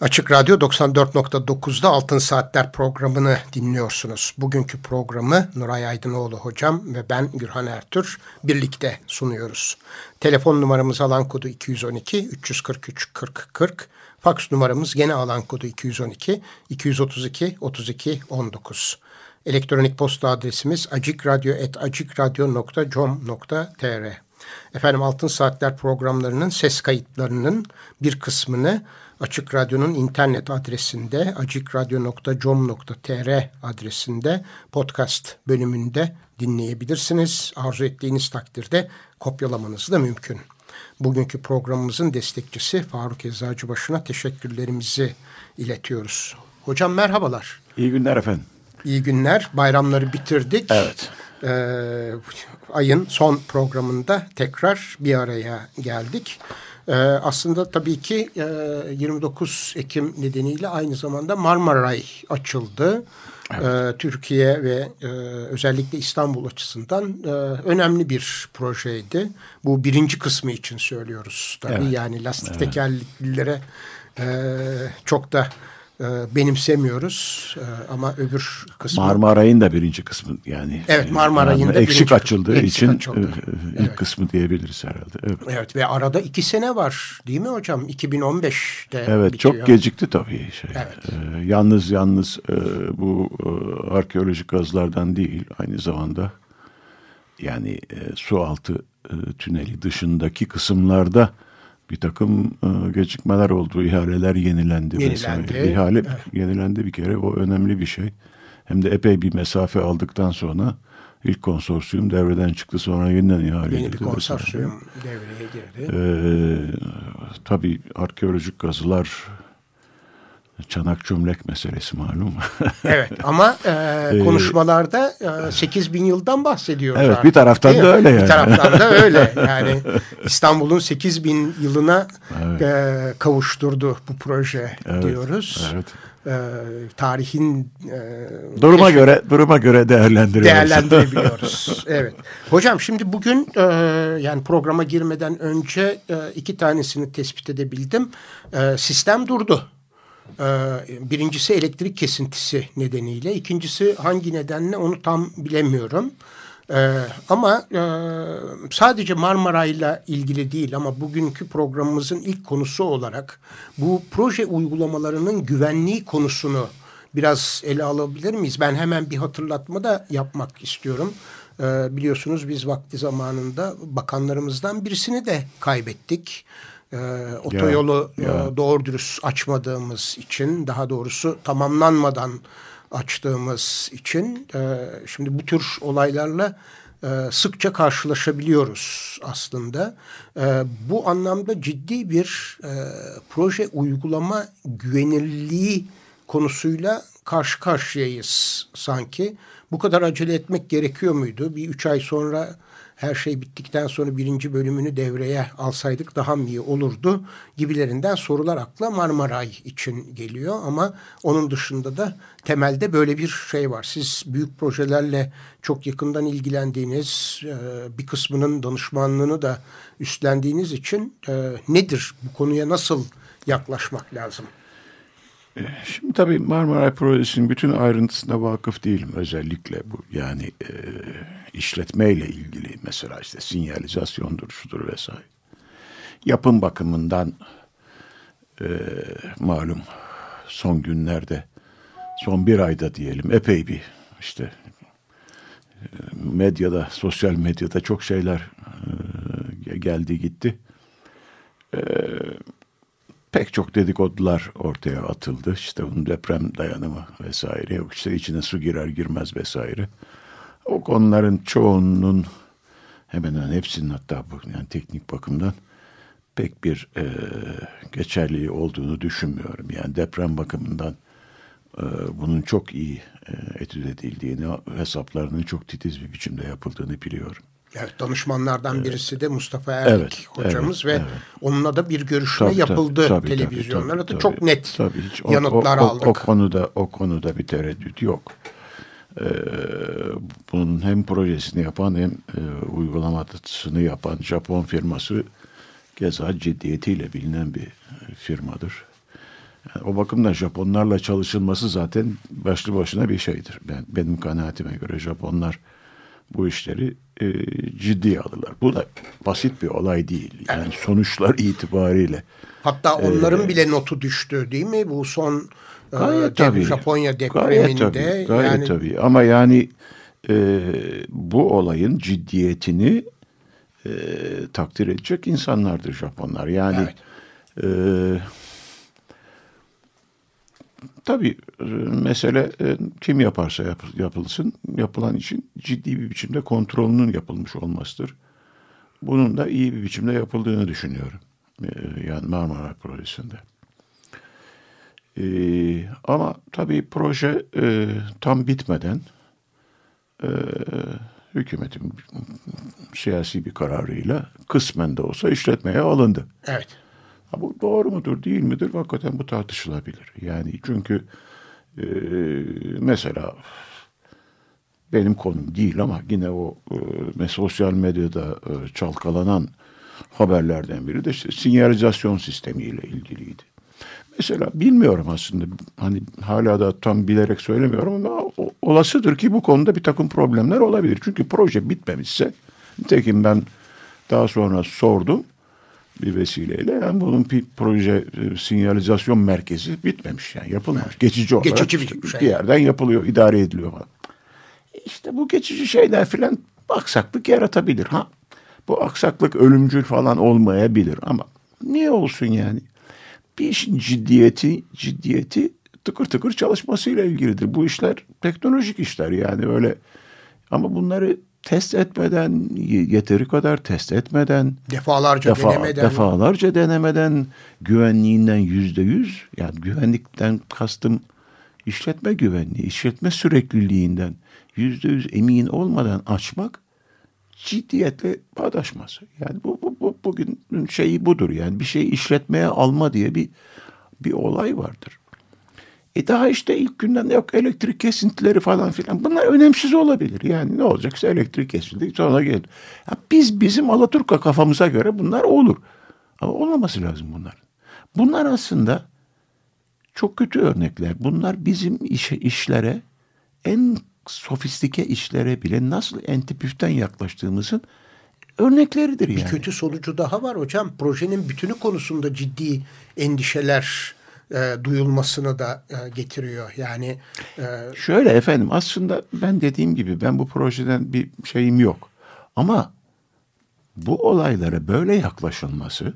Açık Radyo 94.9'da Altın Saatler programını dinliyorsunuz. Bugünkü programı Nuray Aydınoğlu hocam ve ben Gürhan Ertür birlikte sunuyoruz. Telefon numaramız alan kodu 212 343 40 40. Faks numaramız gene alan kodu 212 232 32 19. Elektronik posta adresimiz acikradyo.com.tr Efendim Altın Saatler programlarının ses kayıtlarının bir kısmını Açık Radyo'nun internet adresinde acikradyo.com.tr adresinde podcast bölümünde dinleyebilirsiniz. Arzu ettiğiniz takdirde kopyalamanız da mümkün. Bugünkü programımızın destekçisi Faruk Eczacıbaşı'na teşekkürlerimizi iletiyoruz. Hocam merhabalar. İyi günler efendim. İyi günler. Bayramları bitirdik. Evet. Ee, ayın son programında tekrar bir araya geldik. Ee, aslında tabii ki e, 29 Ekim nedeniyle aynı zamanda Marmaray açıldı. Evet. Ee, Türkiye ve e, özellikle İstanbul açısından e, önemli bir projeydi. Bu birinci kısmı için söylüyoruz tabii. Evet. Yani lastik evet. tekerleklilere e, çok da e, benimsemiyoruz e, ama öbür kısmı Marmaray'ın da birinci kısmı yani evet Marmaray'ın da eksik açıldığı eksik için açıldı. E, ilk evet. kısmı diyebiliriz herhalde. Evet. evet ve arada iki sene var değil mi hocam 2015'te Evet bitiyor. çok gecikti tabii şey. Evet. Ee, yalnız yalnız e, bu e, arkeolojik kazılardan değil aynı zamanda yani e, su altı e, tüneli dışındaki kısımlarda bir takım e, gecikmeler oldu. ihaleler yenilendi. Yenilendi. Vesaire. İhale evet. yenilendi bir kere. O önemli bir şey. Hem de epey bir mesafe aldıktan sonra ilk konsorsiyum devreden çıktı. Sonra yeniden ihale Yeni edildi. Yeni bir konsorsiyum vesaire. devreye girdi. Ee, tabii arkeolojik kazılar Çanak çömlek meselesi malum. evet ama e, ee, konuşmalarda e, 8 bin yıldan bahsediyoruz. Evet artık, bir taraftan da öyle yani. Bir taraftan da öyle. Yani İstanbul'un 8 bin yılına evet. e, kavuşturdu bu proje evet, diyoruz. Evet. E, tarihin e, duruma göre duruma göre değerlendiriyoruz. Değerlendirebiliyoruz. evet. Hocam şimdi bugün e, yani programa girmeden önce e, iki tanesini tespit edebildim. E, sistem durdu. Ee, birincisi elektrik kesintisi nedeniyle, ikincisi hangi nedenle onu tam bilemiyorum. Ee, ama e, sadece Marmaray'la ilgili değil ama bugünkü programımızın ilk konusu olarak bu proje uygulamalarının güvenliği konusunu biraz ele alabilir miyiz? Ben hemen bir hatırlatma da yapmak istiyorum. Ee, biliyorsunuz biz vakti zamanında bakanlarımızdan birisini de kaybettik e, otoyolu ya, ya. E, doğru dürüst açmadığımız için daha doğrusu tamamlanmadan açtığımız için e, şimdi bu tür olaylarla e, sıkça karşılaşabiliyoruz aslında. E, bu anlamda ciddi bir e, proje uygulama güvenilirliği konusuyla karşı karşıyayız sanki. Bu kadar acele etmek gerekiyor muydu? Bir üç ay sonra her şey bittikten sonra birinci bölümünü devreye alsaydık daha mı iyi olurdu gibilerinden sorular akla Marmaray için geliyor. Ama onun dışında da temelde böyle bir şey var. Siz büyük projelerle çok yakından ilgilendiğiniz e, bir kısmının danışmanlığını da üstlendiğiniz için e, nedir bu konuya nasıl yaklaşmak lazım? E, şimdi tabii Marmaray Projesi'nin bütün ayrıntısına vakıf değilim özellikle bu yani e, işletmeyle ilgili mesela işte sinyalizasyondur şudur vesaire. Yapım bakımından e, malum son günlerde son bir ayda diyelim epey bir işte e, medyada sosyal medyada çok şeyler e, geldi gitti. E, pek çok dedikodular ortaya atıldı. İşte bunun deprem dayanımı vesaire. Yok işte içine su girer girmez vesaire. O konuların çoğunun hemen hemen hepsinin hatta bu yani teknik bakımdan pek bir e, geçerliği olduğunu düşünmüyorum. Yani deprem bakımından e, bunun çok iyi e, etüt edildiğini, hesaplarının çok titiz bir biçimde yapıldığını biliyorum. Evet, danışmanlardan birisi de Mustafa Erlik Evet, hocamız evet, ve evet. onunla da bir görüşme Tabii, tabii, yapıldı tabii, tabii, televizyonlara tabii, da çok net Tabii, hiç o- yanıtlar o, o, aldık. O konuda o konuda bir tereddüt yok. Ee, bunun hem projesini yapan hem e, uygulamasını yapan Japon firması keza ciddiyetiyle bilinen bir firmadır. Yani o bakımdan Japonlarla çalışılması zaten başlı başına bir şeydir. Ben benim kanaatime göre Japonlar bu işleri e, ciddiye alırlar. Bu da basit bir olay değil. Yani sonuçlar itibariyle. Hatta onların bile notu düştü değil mi? Bu son e, Ee, Gayet dem- tabii. Japonya Gayet depreminde. tabii. Gayet yani tabii. Ama yani e, bu olayın ciddiyetini e, takdir edecek insanlardır Japonlar. Yani e, tabii e, mesele e, kim yaparsa yap, yapılsın yapılan için ciddi bir biçimde kontrolünün yapılmış olmasıdır. Bunun da iyi bir biçimde yapıldığını düşünüyorum. E, yani Marmara Projesi'nde. Ama tabii proje tam bitmeden hükümetin siyasi bir kararıyla kısmen de olsa işletmeye alındı. evet. Ha, bu doğru mudur değil midir hakikaten bu tartışılabilir. Yani çünkü e, mesela benim konum değil ama yine o e, sosyal medyada e, çalkalanan haberlerden biri de işte sinyalizasyon sistemiyle ilgiliydi. Mesela bilmiyorum aslında hani hala da tam bilerek söylemiyorum ama olasıdır ki bu konuda bir takım problemler olabilir. Çünkü proje bitmemişse nitekim ben daha sonra sordum bir vesileyle yani bunun bir proje e, sinyalizasyon merkezi bitmemiş yani yapılmamış. Geçici olarak Geçici bir şey. bir yerden yapılıyor, idare ediliyor falan. İşte bu geçici şeyler filan aksaklık yaratabilir. Ha bu aksaklık ölümcül falan olmayabilir ama niye olsun yani? Bir işin ciddiyeti ciddiyeti tıkır tıkır çalışmasıyla ilgilidir. Bu işler teknolojik işler yani öyle ama bunları test etmeden yeteri kadar test etmeden Defalarca defa, denemeden. defalarca denemeden güvenliğinden yüzde yüz yani güvenlikten kastım işletme güvenliği, işletme sürekliliğinden yüzde yüz emin olmadan açmak ciddiyetle bağdaşmaz. Yani bu, bu, bu bugün şeyi budur yani bir şey işletmeye alma diye bir bir olay vardır. E daha işte ilk günden yok elektrik kesintileri falan filan. Bunlar önemsiz olabilir. Yani ne olacaksa elektrik kesildi sonra gelir. Ya biz bizim Alaturka kafamıza göre bunlar olur. Ama olmaması lazım bunlar. Bunlar aslında çok kötü örnekler. Bunlar bizim işe, işlere en sofistike işlere bile nasıl entipüften yaklaştığımızın örnekleridir yani. Bir kötü sonucu daha var hocam. Projenin bütünü konusunda ciddi endişeler e, duyulmasını da e, getiriyor. Yani e, Şöyle efendim aslında ben dediğim gibi ben bu projeden bir şeyim yok. Ama bu olaylara böyle yaklaşılması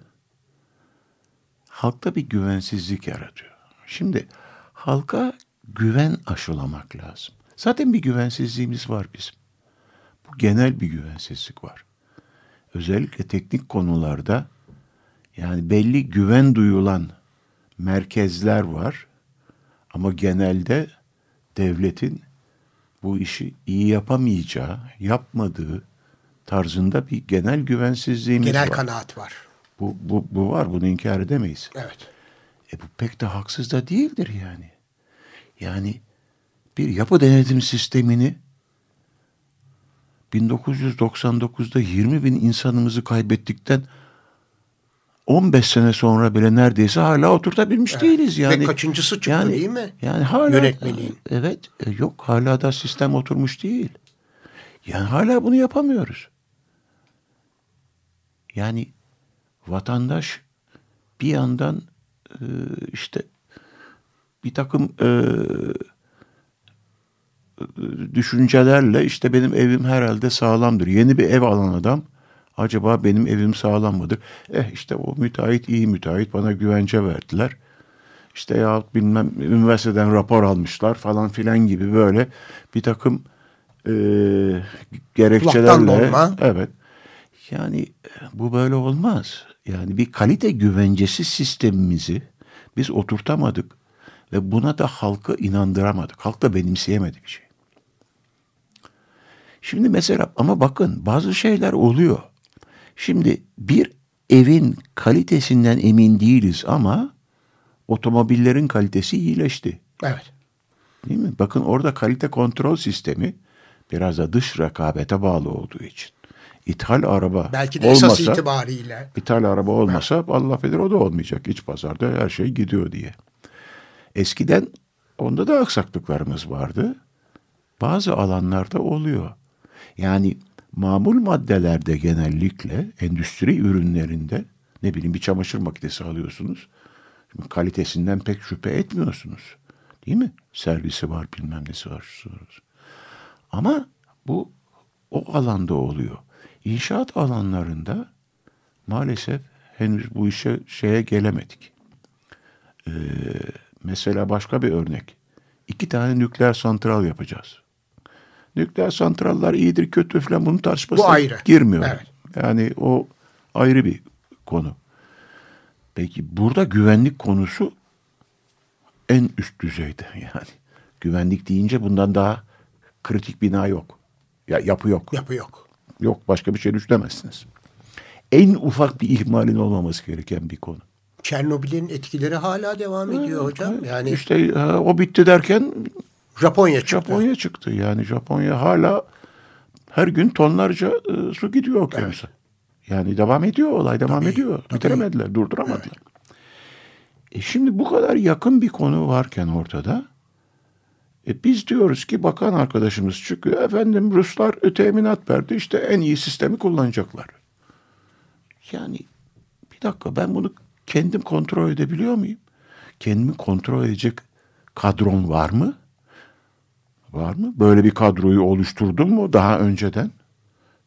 halkta bir güvensizlik yaratıyor. Şimdi halka güven aşılamak lazım. Zaten bir güvensizliğimiz var bizim. Bu genel bir güvensizlik var. Özellikle teknik konularda yani belli güven duyulan merkezler var. Ama genelde devletin bu işi iyi yapamayacağı, yapmadığı tarzında bir genel güvensizliğimiz genel var. kanaat var. Bu, bu, bu var, bunu inkar edemeyiz. Evet. E bu pek de haksız da değildir yani. Yani bir yapı denetim sistemini 1999'da 20 bin insanımızı kaybettikten 15 sene sonra bile neredeyse hala oturtabilmiş değiliz yani. Ve kaçıncısı çıktı yani, değil mi? Yani hala Yönetmeliğin. Evet, e, yok hala da sistem oturmuş değil. Yani hala bunu yapamıyoruz. Yani vatandaş bir yandan e, işte bir takım e, düşüncelerle işte benim evim herhalde sağlamdır. Yeni bir ev alan adam acaba benim evim sağlam mıdır? Eh işte o müteahhit iyi müteahhit bana güvence verdiler. İşte ya bilmem üniversiteden rapor almışlar falan filan gibi böyle bir takım e, gerekçelerle. Evet. Yani bu böyle olmaz. Yani bir kalite güvencesi sistemimizi biz oturtamadık ve buna da halkı inandıramadık. Halk da benimseyemedi bir şey. Şimdi mesela ama bakın bazı şeyler oluyor. Şimdi bir evin kalitesinden emin değiliz ama otomobillerin kalitesi iyileşti. Evet. Değil mi? Bakın orada kalite kontrol sistemi biraz da dış rekabete bağlı olduğu için. İthal araba Belki de olmasa, esas itibariyle. İthal araba olmasa Allah bilir o da olmayacak. İç pazarda her şey gidiyor diye. Eskiden onda da aksaklıklarımız vardı. Bazı alanlarda oluyor. Yani mamul maddelerde genellikle endüstri ürünlerinde ne bileyim bir çamaşır makinesi alıyorsunuz. Şimdi kalitesinden pek şüphe etmiyorsunuz. Değil mi? Servisi var bilmem nesi var. şusu var. Ama bu o alanda oluyor. İnşaat alanlarında maalesef henüz bu işe şeye gelemedik. Ee, mesela başka bir örnek. İki tane nükleer santral yapacağız. Nükleer santrallar iyidir kötü falan bunun tartışmasına Bu ayrı. girmiyor. Evet. Yani o ayrı bir konu. Peki burada güvenlik konusu en üst düzeyde yani. Güvenlik deyince bundan daha kritik bina yok. Ya yapı yok. Yapı yok. Yok başka bir şey düşünemezsiniz. En ufak bir ihmalin olmaması gereken bir konu. Çernobil'in etkileri hala devam ediyor hocam. Yani İşte ha, o bitti derken Japonya çıktı. Japonya çıktı. Yani Japonya hala her gün tonlarca e, su gidiyor okyanusa. Yani devam ediyor olay devam Tabii, ediyor. tabii. Bitiremediler, durduramadılar. E şimdi bu kadar yakın bir konu varken ortada e biz diyoruz ki bakan arkadaşımız çıkıyor. Efendim Ruslar teminat verdi işte en iyi sistemi kullanacaklar. Yani bir dakika ben bunu kendim kontrol edebiliyor muyum? Kendimi kontrol edecek kadron var mı? Var mı? Böyle bir kadroyu oluşturdun mu daha önceden?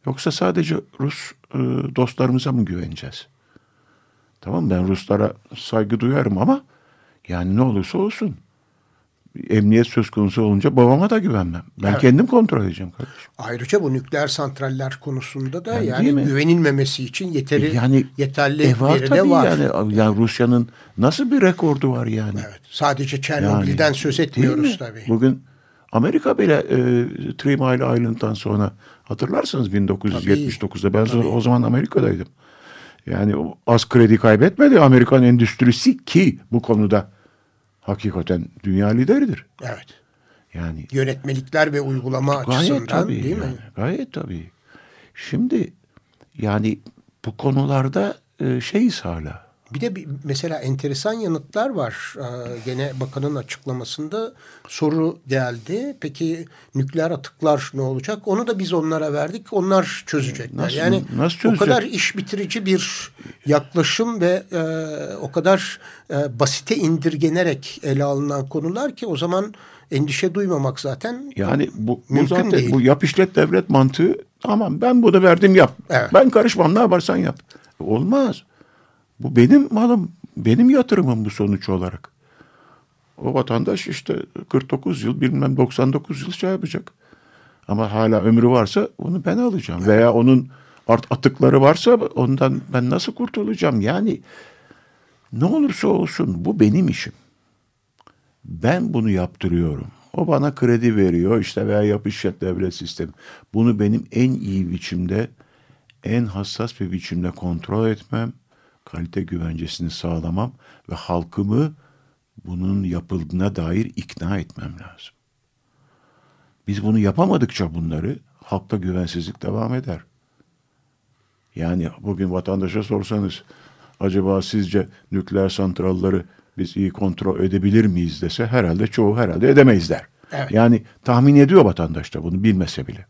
Yoksa sadece Rus e, dostlarımıza mı güveneceğiz? Tamam ben Ruslara saygı duyarım ama yani ne olursa olsun emniyet söz konusu olunca babama da güvenmem. Ben Evet. kendim kontrol edeceğim kardeşim. Ayrıca bu nükleer santraller konusunda da Yani yani, güvenilmemesi için yeteri Yani yeterli e var veri de var. yani. Yani Rusya'nın nasıl bir rekordu var yani? Evet. Sadece Çernobil'den Yani, söz etmiyoruz mi? tabii. Bugün Amerika bile e, Three Mile Island'dan sonra hatırlarsınız 1979'da ben Tabii. o zaman Amerika'daydım. Yani az kredi kaybetmedi Amerikan endüstrisi ki bu konuda hakikaten dünya lideridir. Evet. Yani Yönetmelikler ve uygulama gayet açısından tabii. değil mi? yani, Gayet tabii. Şimdi yani bu konularda e, şeyiz hala. Bir de bir, mesela enteresan yanıtlar var. Ee, gene bakanın açıklamasında soru geldi. Peki nükleer atıklar ne olacak? Onu da biz onlara verdik. Onlar çözecekler. Nasıl- yani nasıl o çözecek? kadar iş bitirici bir yaklaşım ve e, o kadar e, basite indirgenerek ele alınan konular ki o zaman endişe duymamak zaten Yani bu, bu zaten değil. bu yap işlet devlet mantığı tamam ben bunu verdim yap. Evet. Ben karışmam ne yaparsan yap. Olmaz. Bu benim malım. Benim yatırımım bu sonuç olarak. O vatandaş işte 49 yıl bilmem 99 yıl şey yapacak. Ama hala ömrü varsa onu ben alacağım. Veya onun art atıkları varsa ondan ben nasıl kurtulacağım? Yani ne olursa olsun bu benim işim. Ben bunu yaptırıyorum. O bana kredi veriyor işte veya yap devlet sistemi. Bunu benim en iyi biçimde, en hassas bir biçimde kontrol etmem, kalite güvencesini sağlamam ve halkımı bunun yapıldığına dair ikna etmem lazım. Biz bunu yapamadıkça bunları halkta güvensizlik devam eder. Yani bugün vatandaşa sorsanız acaba sizce nükleer santralları biz iyi kontrol edebilir miyiz dese herhalde çoğu herhalde edemeyiz der. Evet. Yani tahmin ediyor vatandaş da bunu bilmese bile.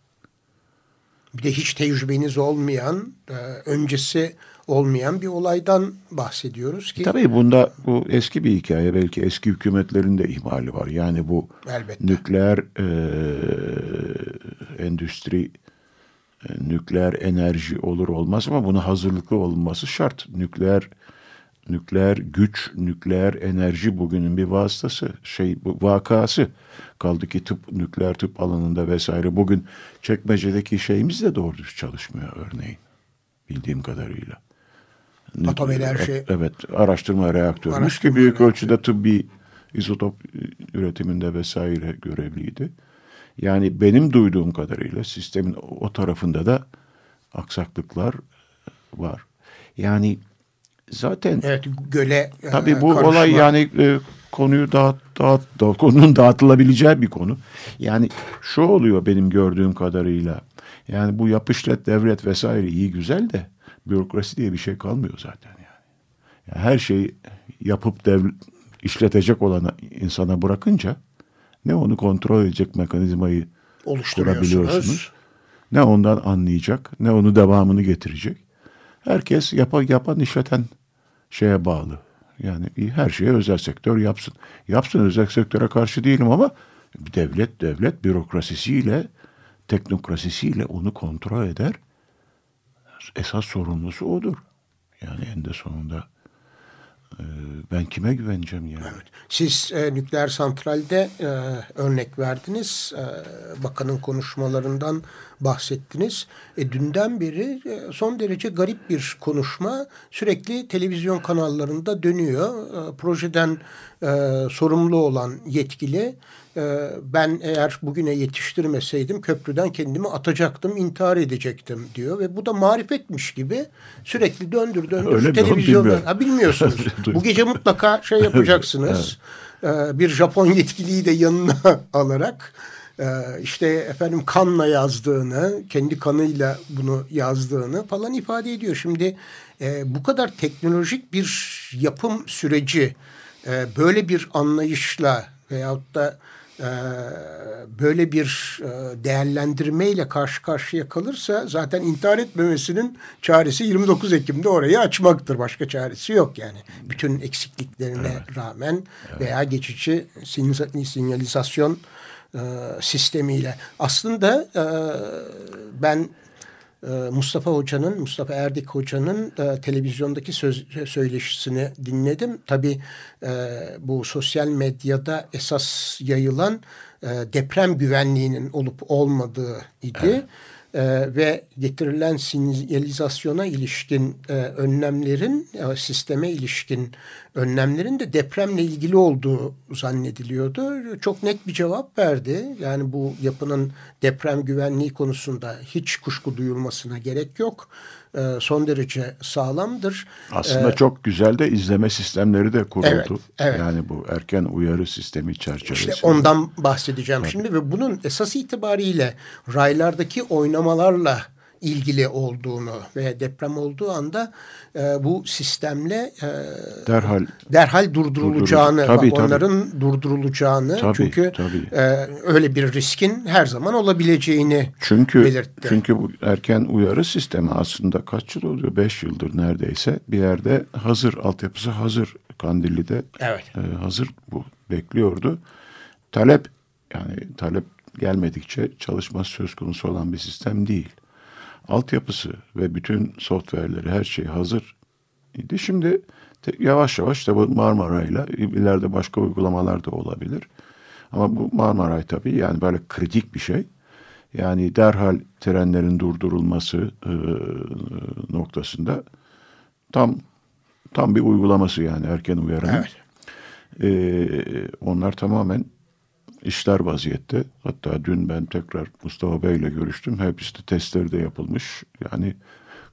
bir de hiç tecrübeniz olmayan, e, öncesi olmayan bir olaydan bahsediyoruz ki Tabii bunda bu eski bir hikaye belki eski hükümetlerin de ihmali var. Yani bu Elbette. nükleer e, endüstri nükleer enerji olur olmaz ama buna hazırlıklı olunması şart. Nükleer nükleer güç, nükleer enerji bugünün bir vasıtası, şey bu vakası. Kaldı ki tıp, nükleer tıp alanında vesaire bugün çekmecedeki şeyimiz de doğru düz çalışmıyor örneğin. Bildiğim kadarıyla. Atom enerji. Evet, araştırma reaktörümüz Araştırma ki büyük reaktörü. ölçüde tıbbi izotop üretiminde vesaire görevliydi. Yani benim duyduğum kadarıyla sistemin o tarafında da aksaklıklar var. Yani zaten evet göle e, tabii bu karışma. olay yani e, konuyu dağıt, dağıt, dağıt, konunun dağıtılabileceği bir konu. Yani şu oluyor benim gördüğüm kadarıyla. Yani bu yapışlet devlet vesaire iyi güzel de bürokrasi diye bir şey kalmıyor zaten yani. yani her şeyi yapıp dev, işletecek olana insana bırakınca ne onu kontrol edecek mekanizmayı kurabiliyorsunuz. Ne ondan anlayacak, ne onu devamını getirecek. Herkes yapa, yapan işleten şeye bağlı. Yani her şeye özel sektör yapsın. Yapsın özel sektöre karşı değilim ama devlet devlet bürokrasisiyle teknokrasisiyle onu kontrol eder. Esas sorumlusu odur. Yani en de sonunda e, ben kime güveneceğim yani? Evet. Siz e, nükleer santralde e, örnek verdiniz. E, bakanın konuşmalarından bahsettiniz. E, dünden beri e, son derece garip bir konuşma sürekli televizyon kanallarında dönüyor. E, projeden e, sorumlu olan yetkili e, ben eğer bugüne yetiştirmeseydim köprüden kendimi atacaktım, intihar edecektim diyor. Ve bu da marifetmiş gibi sürekli döndür döndür Öyle televizyonda. Ha, bilmiyorsunuz. bu gece mutlaka şey yapacaksınız. evet. e, bir Japon yetkiliyi de yanına alarak e, işte efendim kanla yazdığını, kendi kanıyla bunu yazdığını falan ifade ediyor. Şimdi e, bu kadar teknolojik bir yapım süreci e, böyle bir anlayışla veyahut da böyle bir e, değerlendirmeyle karşı karşıya kalırsa zaten intihar etmemesinin çaresi 29 Ekim'de orayı açmaktır. Başka çaresi yok yani. Bütün eksikliklerine evet. rağmen evet. veya geçici sinyalizasyon e, sistemiyle. Aslında e, ben Mustafa Hoca'nın, Mustafa Erdik Hoca'nın televizyondaki söz, söyleşisini dinledim. Tabii e, bu sosyal medyada esas yayılan e, deprem güvenliğinin olup olmadığı idi. Evet e, ve getirilen sinyalizasyona ilişkin e, önlemlerin, e, sisteme ilişkin önlemlerin de depremle ilgili olduğu zannediliyordu. Çok net bir cevap verdi. Yani bu yapının deprem güvenliği konusunda hiç kuşku duyulmasına gerek yok. E, son derece sağlamdır. Aslında ee, çok güzel de izleme sistemleri de kuruldu. Evet, evet. Yani bu erken uyarı sistemi çerçevesinde. İşte ondan bahsedeceğim Tabii. şimdi ve bunun esas itibariyle raylardaki oynamalarla ilgili olduğunu ve deprem olduğu anda e, bu sistemle e, derhal derhal durdurulacağını, tabii, tabii. onların durdurulacağını tabii, çünkü tabii. E, öyle bir riskin her zaman olabileceğini çünkü, belirtti. Çünkü bu erken uyarı sistemi aslında kaç yıl oluyor? Beş yıldır neredeyse bir yerde hazır, altyapısı hazır. Kandilli'de evet. e, hazır bu bekliyordu. Talep yani talep gelmedikçe çalışması söz konusu olan bir sistem değil altyapısı ve bütün software'leri her şey hazır idi. Şimdi yavaş yavaş da bu Marmaray'la ileride başka uygulamalar da olabilir. Ama bu Marmaray tabii yani böyle kritik bir şey. Yani derhal trenlerin durdurulması e, noktasında tam tam bir uygulaması yani erken uyarının. Evet. E, onlar tamamen işler vaziyette. Hatta dün ben tekrar Mustafa Bey ile görüştüm. Hepsi de testleri de yapılmış. Yani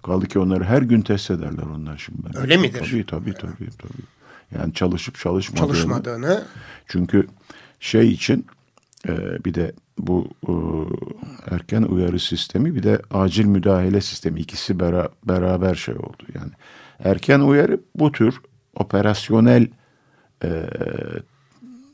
kaldı ki onları her gün test ederler onlar şimdi. Öyle midir? Tabii tabii tabii. tabii. Yani çalışıp çalışmadığını. Çalışmadığını. Çünkü şey için e, bir de bu e, erken uyarı sistemi bir de acil müdahale sistemi ikisi bera, beraber şey oldu. Yani erken uyarı bu tür operasyonel e,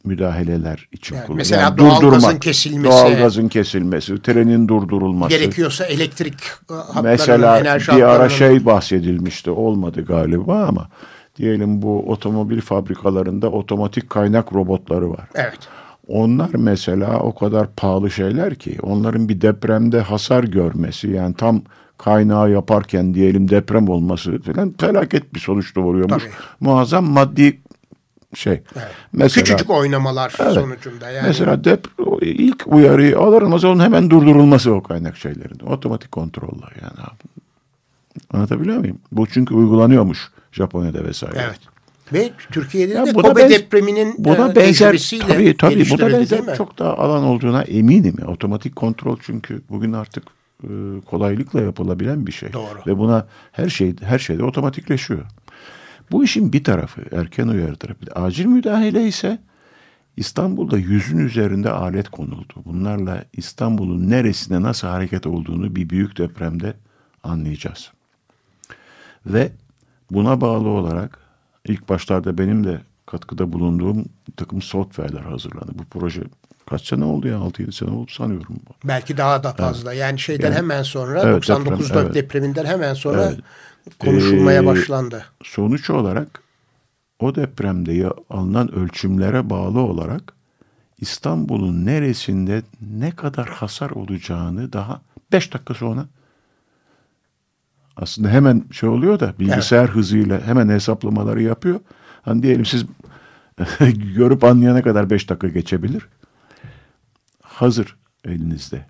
müdahaleler için yani kullanılıyor. Mesela yani doğalgazın kesilmesi. Doğalgazın kesilmesi, trenin durdurulması. Gerekiyorsa elektrik e, hatlarının, Mesela enerji bir ara şey bahsedilmişti olmadı galiba ama diyelim bu otomobil fabrikalarında otomatik kaynak robotları var. Evet. Onlar mesela o kadar pahalı şeyler ki onların bir depremde hasar görmesi yani tam kaynağı yaparken diyelim deprem olması falan felaket bir sonuç doğuruyormuş. Tabii. Muazzam maddi şey. Evet. Mesela, Küçücük oynamalar evet, sonucunda. Yani. Mesela dep ilk uyarıyı alırmaz onun hemen durdurulması o kaynak şeylerin. Otomatik kontrolle yani. Anlatabiliyor muyum? Bu çünkü uygulanıyormuş Japonya'da vesaire. Evet. Ve Türkiye'de Ya de buna Kobe benz- depreminin buna e, benzer tabii tabii buna geliştirildi, benzer çok daha alan olduğuna eminim. Otomatik kontrol çünkü bugün artık e, kolaylıkla yapılabilen bir şey. Doğru. Ve buna her şey her şeyde otomatikleşiyor. Bu işin bir tarafı erken uyarı tarafı. Acil müdahale ise İstanbul'da yüzün üzerinde alet konuldu. Bunlarla İstanbul'un neresine nasıl hareket olduğunu bir büyük depremde anlayacağız. Ve buna bağlı olarak ilk başlarda benim de katkıda bulunduğum takım software'ler hazırlandı. Bu proje kaç sene oldu ya? 6-7 sene oldu sanıyorum. Belki daha da fazla. Yani şeyden Yani- hemen sonra Evet, 99 deprem, evet. depreminden hemen sonra Evet. Konuşulmaya Ee, başlandı. Sonuç olarak o depremde alınan ölçümlere bağlı olarak İstanbul'un neresinde ne kadar hasar olacağını daha 5 dakika sonra aslında hemen şey oluyor da bilgisayar hızıyla hemen hesaplamaları yapıyor. Hani diyelim siz görüp anlayana kadar 5 dakika geçebilir. Hazır elinizde.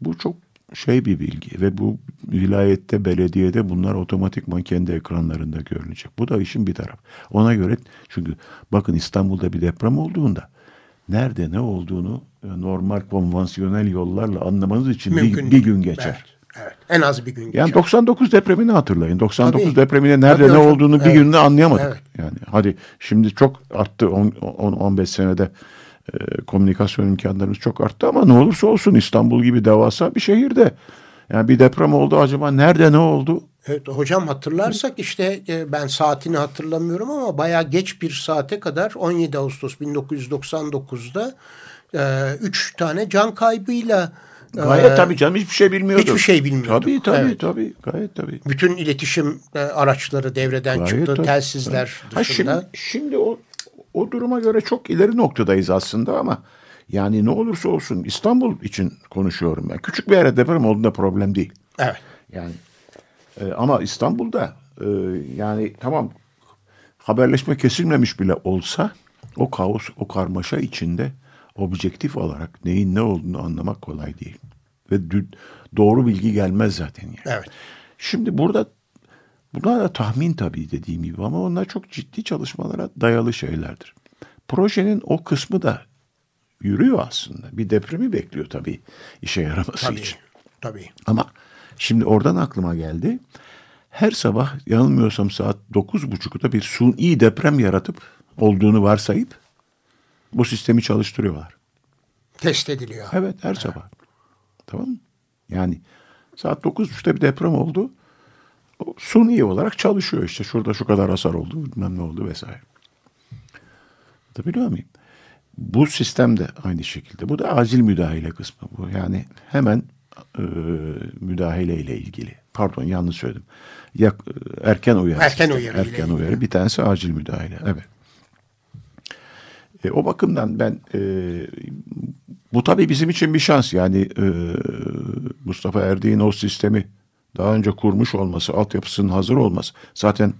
Bu çok şey bir bilgi ve bu vilayette, belediyede bunlar otomatikman kendi ekranlarında görünecek. Bu da işin bir tarafı. Ona göre çünkü bakın İstanbul'da bir deprem olduğunda nerede ne olduğunu e, normal konvansiyonel yollarla anlamanız için bir, Mümkün bir gün geçer. Evet, evet. En az bir gün geçer. Yani 99 depremini hatırlayın. 99 Tabii. depreminde nerede Tabii ne hocam. olduğunu bir Evet. günde anlayamadık. Evet. Yani hadi şimdi çok arttı 10-15 senede e, komünikasyon imkanlarımız çok arttı ama ne olursa olsun İstanbul gibi devasa bir şehirde yani bir deprem oldu acaba nerede ne oldu? Evet, hocam hatırlarsak işte e, ben saatini hatırlamıyorum ama bayağı geç bir saate kadar 17 Ağustos 1999'da 3 tane can kaybıyla e, Gayet tabii canım hiçbir şey bilmiyorduk. hiçbir şey bilmiyorduk. Tabii tabii Evet. tabii gayet tabii. bütün iletişim e, araçları devreden Gayet çıktı. tabii. Telsizler Ha, dışında. şimdi, şimdi o, o duruma göre çok ileri noktadayız aslında ama yani ne olursa olsun İstanbul için konuşuyorum ben. Küçük bir yere deprem olduğunda problem değil. Evet. Yani e, ama İstanbul'da e, yani tamam haberleşme kesilmemiş bile olsa o kaos, o karmaşa içinde objektif olarak neyin ne olduğunu anlamak kolay değil. Ve doğru bilgi gelmez zaten yani. Evet. Şimdi burada bunlar da tahmin tabii dediğim gibi ama onlar çok ciddi çalışmalara dayalı şeylerdir. Projenin o kısmı da yürüyor aslında. Bir depremi bekliyor tabii işe yaraması Tabii. için. Tabii. Ama şimdi oradan aklıma geldi. Her sabah yanılmıyorsam saat 9.30'da bir suni deprem yaratıp olduğunu varsayıp bu sistemi çalıştırıyorlar. Test ediliyor. Evet her sabah. Tamam mı? Yani saat 9.30'da bir deprem oldu. Suni olarak çalışıyor işte. Şurada şu kadar hasar oldu bilmem ne oldu vesaire. Biliyor muyum? Bu sistem de aynı şekilde. Bu da acil müdahale kısmı. Bu yani hemen e, müdahale ile ilgili. Pardon yanlış söyledim. Ya, e, erken uyarı. Erken uyarı Erken ilgili. uyarı. Bir tanesi acil müdahale. Evet. E, o bakımdan ben e, bu tabii bizim için bir şans. Yani e, Mustafa Erdik'in o sistemi daha önce kurmuş olması, altyapısının hazır olması. Zaten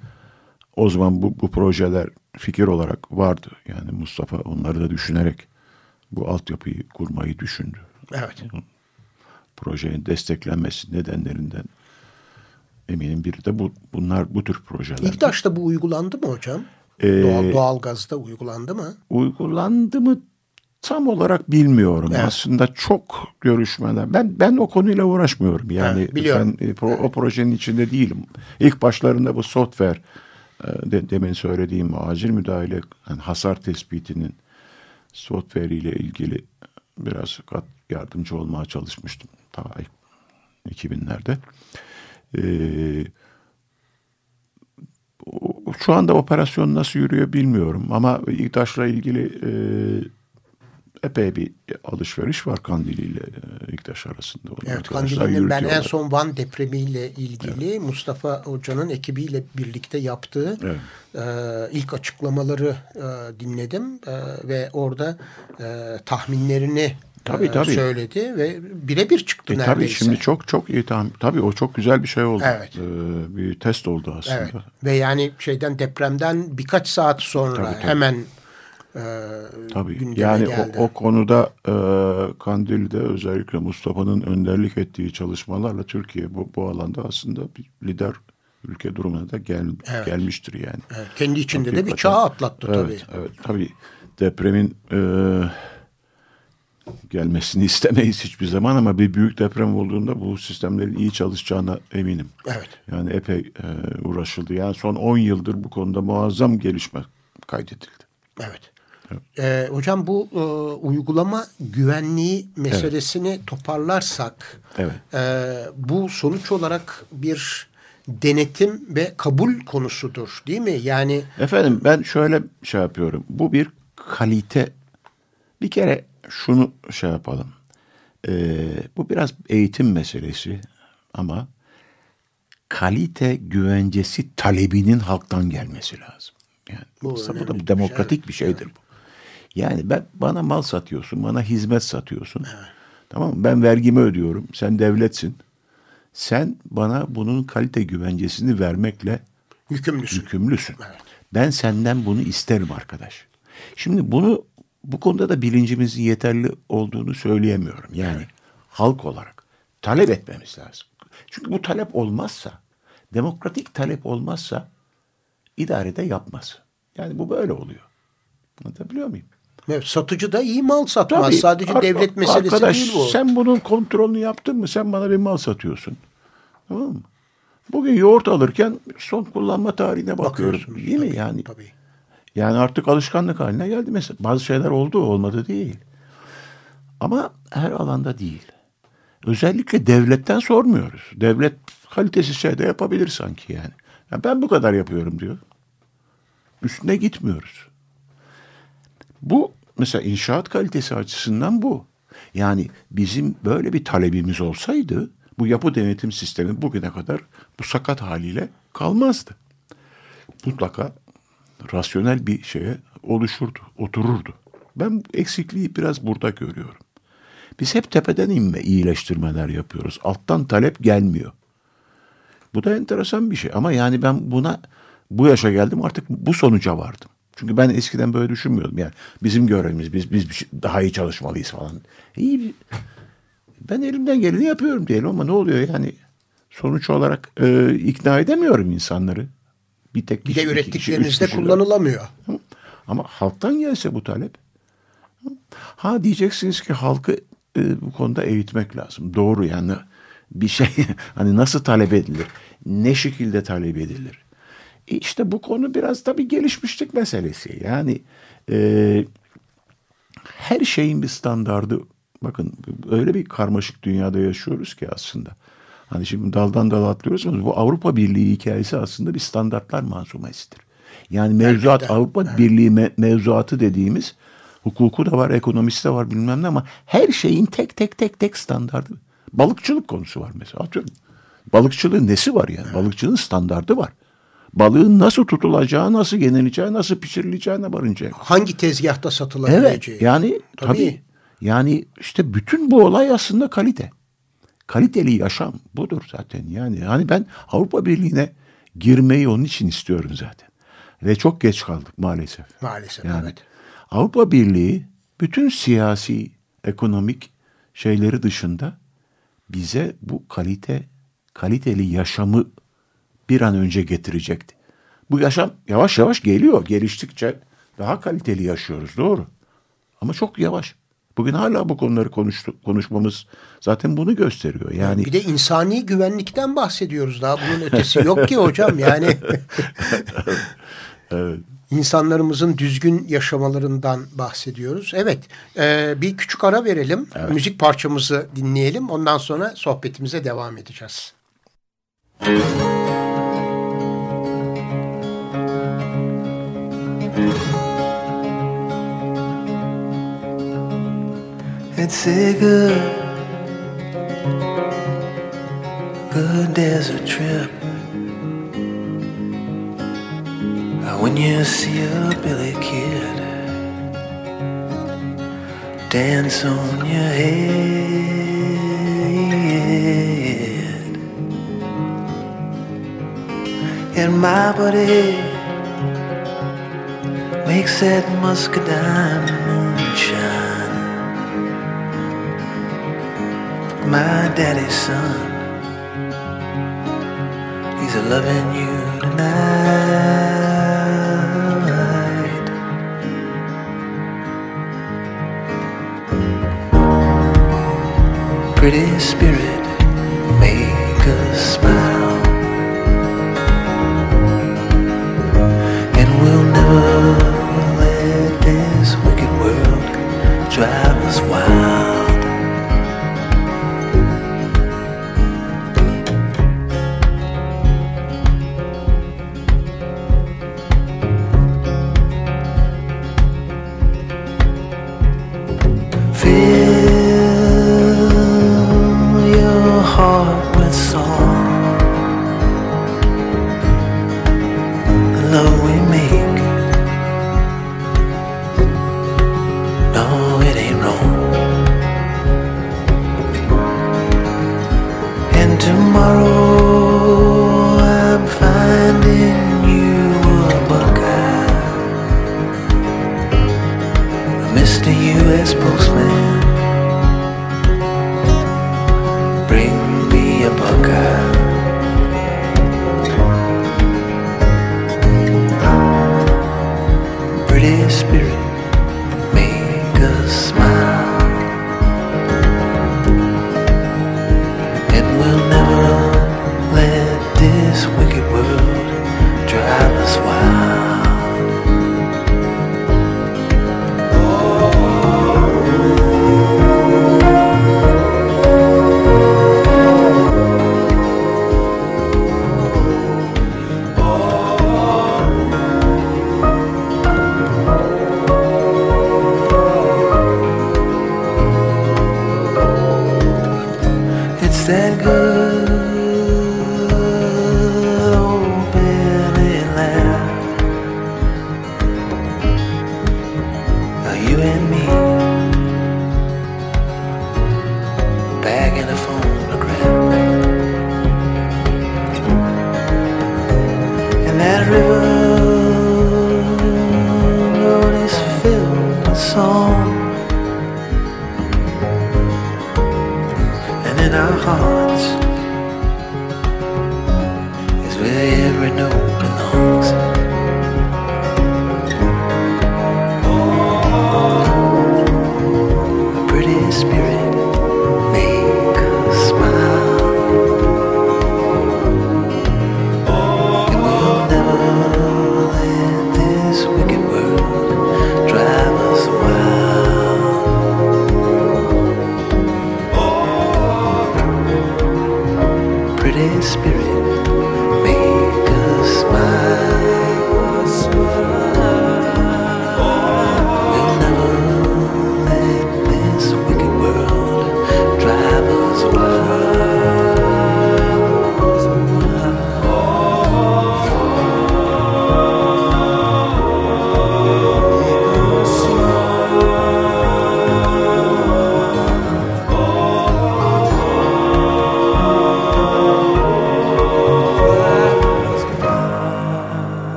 o zaman bu, bu projeler fikir olarak vardı. Yani Mustafa onları da düşünerek bu altyapıyı kurmayı düşündü. Evet. Projenin desteklenmesi nedenlerinden eminim biri de bu, bunlar bu tür projeler. İlktaş'ta bu uygulandı mı hocam? Ee, Doğal, doğalgazda uygulandı mı? uygulandı mı tam olarak bilmiyorum. Evet. Aslında çok görüşmeler. Ben ben o konuyla uğraşmıyorum. Yani Evet, biliyorum. ben e, pro- o projenin içinde değilim. İlk başlarında bu software e, de, demin söylediğim acil müdahale yani hasar tespitinin software ile ilgili biraz yardımcı olmaya çalışmıştım. Ta ilk 2000'lerde. Ee, şu anda operasyon nasıl yürüyor bilmiyorum ama İGDAŞ'la ilgili e, epey bir alışveriş var Kandili ile e, İGDAŞ arasında. Onu Evet, Kandilli'nin ben en son Van depremiyle ilgili Mustafa Hoca'nın ekibiyle birlikte yaptığı Evet. e, ilk açıklamaları e, dinledim e, ve orada e, tahminlerini Tabii, e, tabii. söyledi ve birebir çıktı E, neredeyse. tabii şimdi çok çok iyi tahmin. Tabii o çok güzel bir şey oldu. Evet. Ee, bir test oldu aslında. Evet. Ve yani şeyden depremden birkaç saat sonra Tabii, tabii. hemen e, Tabii. gündeme Yani geldi. o, o konuda e, Kandil'de özellikle Mustafa'nın önderlik ettiği çalışmalarla Türkiye bu, bu alanda aslında bir lider ülke durumuna da gel, Evet. gelmiştir yani. Evet, kendi içinde de bir Hakikaten. çağ atlattı evet, tabii. Evet, tabii depremin e, gelmesini istemeyiz hiçbir zaman ama bir büyük deprem olduğunda bu sistemlerin iyi çalışacağına eminim. Evet. Yani epey e, uğraşıldı. Yani son 10 yıldır bu konuda muazzam gelişme kaydedildi. Evet. Ee, hocam bu e, uygulama güvenliği meselesini toparlarsak Evet. e, bu sonuç olarak bir denetim ve kabul konusudur değil mi? Yani Efendim ben şöyle şey yapıyorum. Bu bir kalite. Bir kere şunu şey yapalım. Ee, bu biraz eğitim meselesi ama kalite güvencesi talebinin halktan gelmesi lazım. Yani Bu bu da bir şey, demokratik bir şeydir bu. Yani ben bana mal satıyorsun, bana hizmet satıyorsun. Tamam mı? Ben vergimi ödüyorum. Sen devletsin. Sen bana bunun kalite güvencesini vermekle yükümlüsün. yükümlüsün. Evet. Ben senden bunu isterim arkadaş. Şimdi bunu bu konuda da bilincimizin yeterli olduğunu söyleyemiyorum. Yani halk olarak talep etmemiz lazım. Çünkü bu talep olmazsa, demokratik talep olmazsa idarede yapmaz. Yani bu böyle oluyor. Anlatabiliyor muyum? Satıcı da iyi mal satmaz. Tabii, Sadece ar- devlet meselesi arkadaş, değil bu. Sen bunun kontrolünü yaptın mı? Sen bana bir mal satıyorsun. Tamam mı? Bugün yoğurt alırken son kullanma tarihine. Bakıyorsunuz, Değil mi? tabii, Yani Tabii. yani artık alışkanlık haline geldi mesela. Bazı şeyler oldu olmadı değil. Ama her alanda değil. Özellikle devletten sormuyoruz. Devlet kalitesiz şey de yapabilir sanki yani. Ya ben bu kadar yapıyorum diyor. Üstüne gitmiyoruz. Bu mesela inşaat kalitesi açısından bu. Yani bizim böyle bir talebimiz olsaydı bu yapı denetim sistemi bugüne kadar bu sakat haliyle kalmazdı. Mutlaka rasyonel bir şeye oluşurdu, otururdu. Ben eksikliği biraz burada görüyorum. Biz hep tepeden inme iyileştirmeler yapıyoruz. Alttan talep gelmiyor. Bu da enteresan bir şey ama yani ben buna bu yaşa geldim artık bu sonuca vardım. Çünkü ben eskiden böyle düşünmüyordum. Yani bizim görevimiz biz biz şey- daha iyi çalışmalıyız falan. İyi ben elimden geleni yapıyorum diyelim ama ne oluyor yani sonuç olarak e, ikna edemiyorum insanları. Bir tek Bir de ürettiklerinizde kullanılamıyor. ama halktan gelse bu talep. Ha diyeceksiniz ki halkı e, bu konuda eğitmek lazım. Doğru yani bir şey hani nasıl talep edilir? Ne şekilde talep edilir? E işte bu konu biraz tabii gelişmişlik meselesi. Yani e, her şeyin bir standardı bakın öyle bir karmaşık dünyada yaşıyoruz ki aslında. Hani şimdi daldan dala atlıyoruz ama bu Avrupa Birliği hikayesi aslında bir standartlar manzumesidir. Yani mevzuat de, Avrupa Birliği me- mevzuatı dediğimiz hukuku da var, ekonomisi de var bilmem ne ama her şeyin tek tek tek tek standardı. Balıkçılık konusu var mesela. Atıyorum. Balıkçılığın nesi var yani? Balıkçılığın standardı var. Balığın nasıl tutulacağı, nasıl yenileceği, nasıl pişirileceğine varınca. Hangi tezgahta Evet. satılabileceği. Yani Tabii. tabii. Yani işte bütün bu olay aslında kalite. Kaliteli yaşam budur zaten. Yani hani ben Avrupa Birliği'ne girmeyi onun için istiyorum zaten. Ve çok geç kaldık maalesef. Maalesef Yani evet. Avrupa Birliği bütün siyasi, ekonomik şeyleri dışında bize bu kalite, kaliteli yaşamı bir an önce getirecekti. Bu yaşam yavaş yavaş geliyor. Geliştikçe daha kaliteli yaşıyoruz doğru. Ama çok yavaş. Bugün hala bu konuları konuştu, konuşmamız zaten bunu gösteriyor. Yani Bir de insani güvenlikten bahsediyoruz. Daha bunun ötesi yok ki hocam. Yani insanlarımızın düzgün yaşamalarından bahsediyoruz. Evet. e, bir küçük ara verelim. Müzik parçamızı dinleyelim. Ondan sonra sohbetimize devam edeceğiz. It's a good, good desert trip. When you see a Billy Kid dance on your head, and my buddy makes that muscadine My daddy's son, He's a loving you tonight. Pretty spirit, make us smile. And we'll never let this wicked world drive us wild. Is filled with song. and in our hearts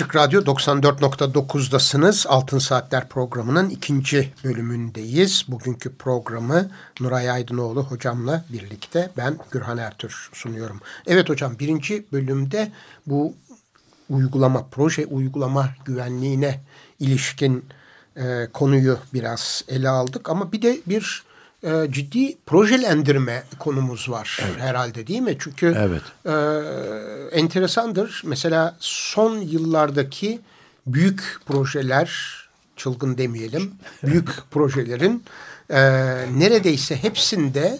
Açık Radyo 94.9'dasınız. Altın Saatler programının ikinci bölümündeyiz. Bugünkü programı Nuray Aydınoğlu hocamla birlikte ben Gürhan Ertür sunuyorum. Evet hocam birinci bölümde bu uygulama, proje uygulama güvenliğine ilişkin e, konuyu biraz ele aldık. Ama bir de bir e, ciddi projelendirme konumuz var herhalde değil mi? Çünkü Evet. e, enteresandır. Mesela son yıllardaki büyük projeler, çılgın demeyelim, büyük projelerin e, neredeyse hepsinde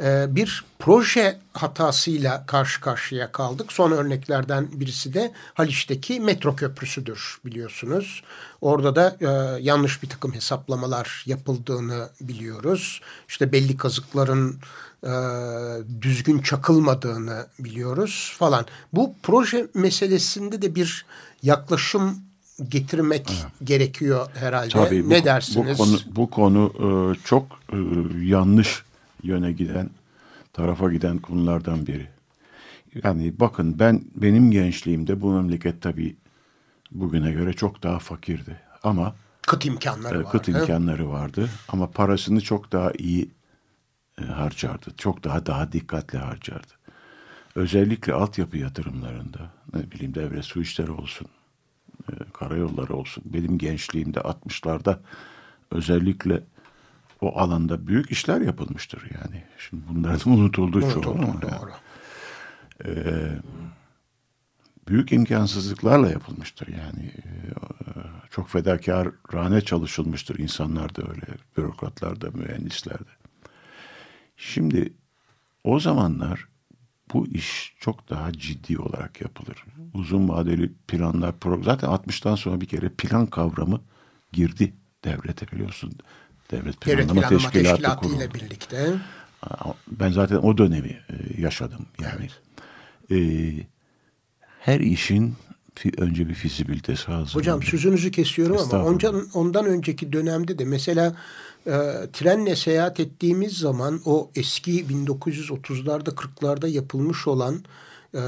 e, bir proje hatasıyla karşı karşıya kaldık. Son örneklerden birisi de Haliç'teki metro köprüsüdür biliyorsunuz. Orada da e, yanlış bir takım hesaplamalar yapıldığını biliyoruz. İşte belli kazıkların e, düzgün çakılmadığını biliyoruz falan. Bu proje meselesinde de bir yaklaşım getirmek gerekiyor herhalde. Tabii bu, ne dersiniz? Bu konu, bu konu e, çok e, yanlış yöne giden, tarafa giden konulardan biri. Yani bakın ben benim gençliğimde bu memleket tabii bugüne göre çok daha fakirdi. Ama Kıt imkanları e, var. kıt imkanları vardı. Ama parasını çok daha iyi e, harcardı. Çok daha daha dikkatli harcardı. Özellikle altyapı yatırımlarında ne bileyim devlet su işleri olsun, e, karayolları olsun. Benim gençliğimde 60'larda özellikle o alanda büyük işler yapılmıştır yani. Şimdi bunların unutulduğu çoğu. Unutuldu, doğru. büyük imkansızlıklarla yapılmıştır yani. E, Çok fedakarane çalışılmıştır insanlar da öyle, bürokratlar da, mühendisler de. Şimdi o zamanlar bu iş çok daha ciddi olarak yapılır. Uzun vadeli planlar, zaten 60'tan sonra bir kere plan kavramı girdi devlete biliyorsun. Devlet Devlet Planlama, Planlama Teşkilatı, Teşkilatı kuruldu. ile birlikte. Ben zaten o dönemi e, yaşadım yani. E, her işin önce bir fizibilitesi hazır. Hocam sözünüzü kesiyorum ama ondan, ondan önceki dönemde de mesela e, trenle seyahat ettiğimiz zaman o eski 1930'larda 40'larda yapılmış olan e,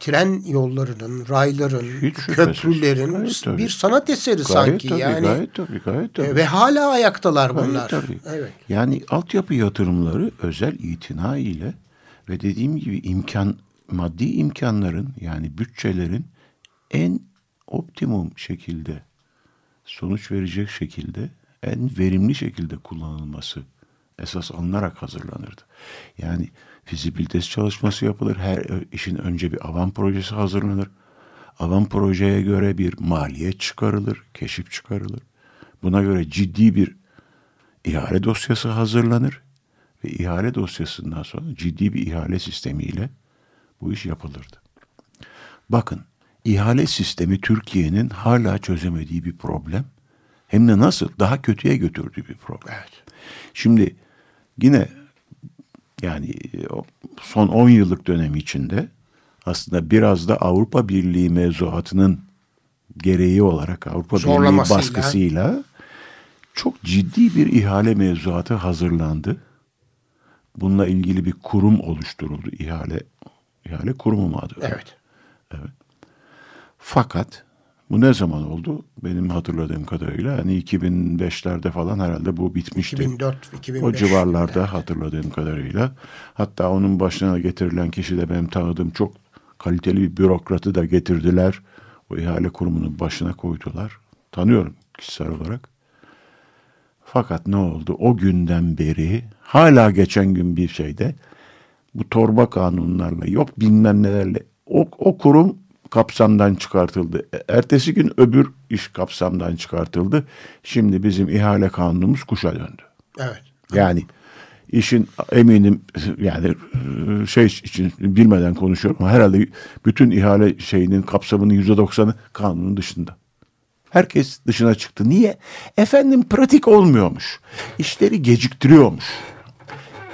tren yollarının, rayların, Hiç köprülerin Gayet tabii. bir sanat eseri Gayet sanki tabii, yani. gayet tabii, gayet tabii. E, ve hala ayaktalar Gayet bunlar. tabii. Evet. Yani altyapı yatırımları özel itina ile ve dediğim gibi imkan maddi imkanların yani bütçelerin en optimum şekilde sonuç verecek şekilde en verimli şekilde kullanılması esas alınarak hazırlanırdı. Yani fizibilitesi çalışması yapılır. Her işin önce bir avan projesi hazırlanır. Avan projeye göre bir maliyet çıkarılır, keşif çıkarılır. Buna göre ciddi bir ihale dosyası hazırlanır ve ihale dosyasından sonra ciddi bir ihale sistemiyle bu iş yapılırdı. Bakın, ihale sistemi Türkiye'nin hala çözemediği bir problem. Hem de nasıl? Daha kötüye götürdüğü bir problem. Evet. Şimdi yine yani e, son 10 yıllık dönem içinde aslında biraz da Avrupa Birliği mevzuatının gereği olarak Avrupa Birliği baskısıyla çok ciddi bir ihale mevzuatı hazırlandı. Bununla ilgili bir kurum oluşturuldu. İhale ihale kurumu mu adı? Evet. Fakat bu ne zaman oldu? Benim hatırladığım kadarıyla hani 2005'lerde falan herhalde bu bitmişti. 2004, 2005. O civarlarda hatırladığım kadarıyla. Hatta onun başına getirilen kişi de benim tanıdığım çok kaliteli bir bürokratı da getirdiler. O ihale kurumunun başına koydular. Tanıyorum kişisel olarak. Fakat ne oldu? O günden beri hala geçen gün bir şeyde bu torba kanunlarla yok bilmem nelerle o, o kurum kapsamdan çıkartıldı. E, Ertesi gün öbür iş kapsamdan çıkartıldı. Şimdi bizim ihale kanunumuz kuşa döndü. Evet. Yani işin eminim yani e, şey için bilmeden konuşuyorum ama herhalde bütün ihale şeyinin kapsamının yüzde doksanı kanunun dışında. Herkes dışına çıktı. Niye? Efendim pratik olmuyormuş. İşleri geciktiriyormuş.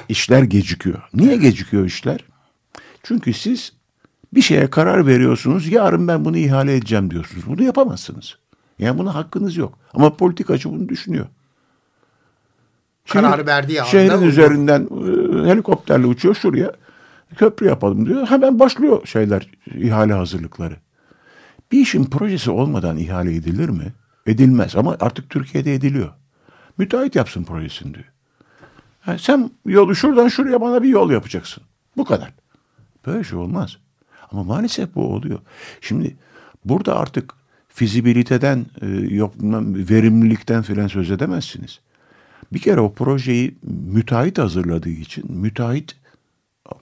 İşler gecikiyor. Niye gecikiyor işler? Çünkü siz bir şeye karar veriyorsunuz. Yarın ben bunu ihale edeceğim diyorsunuz. Bunu yapamazsınız. Yani buna hakkınız yok. Ama politikacı bunu düşünüyor. Karar verdiği anda Şehrin üzerinden e, helikopterle uçuyor şuraya. Köprü yapalım diyor. Hemen başlıyor şeyler, ihale hazırlıkları. Bir işin projesi olmadan ihale edilir mi? Edilmez ama artık Türkiye'de ediliyor. Müteahhit yapsın projesini diyor. Ha, sen yolu şuradan şuraya bana bir yol yapacaksın. Bu kadar. Böyle şey olmaz. Ama maalesef bu oluyor. Şimdi burada artık fizibiliteden, e, yok verimlilikten filan söz edemezsiniz. Bir kere o projeyi müteahhit hazırladığı için müteahhit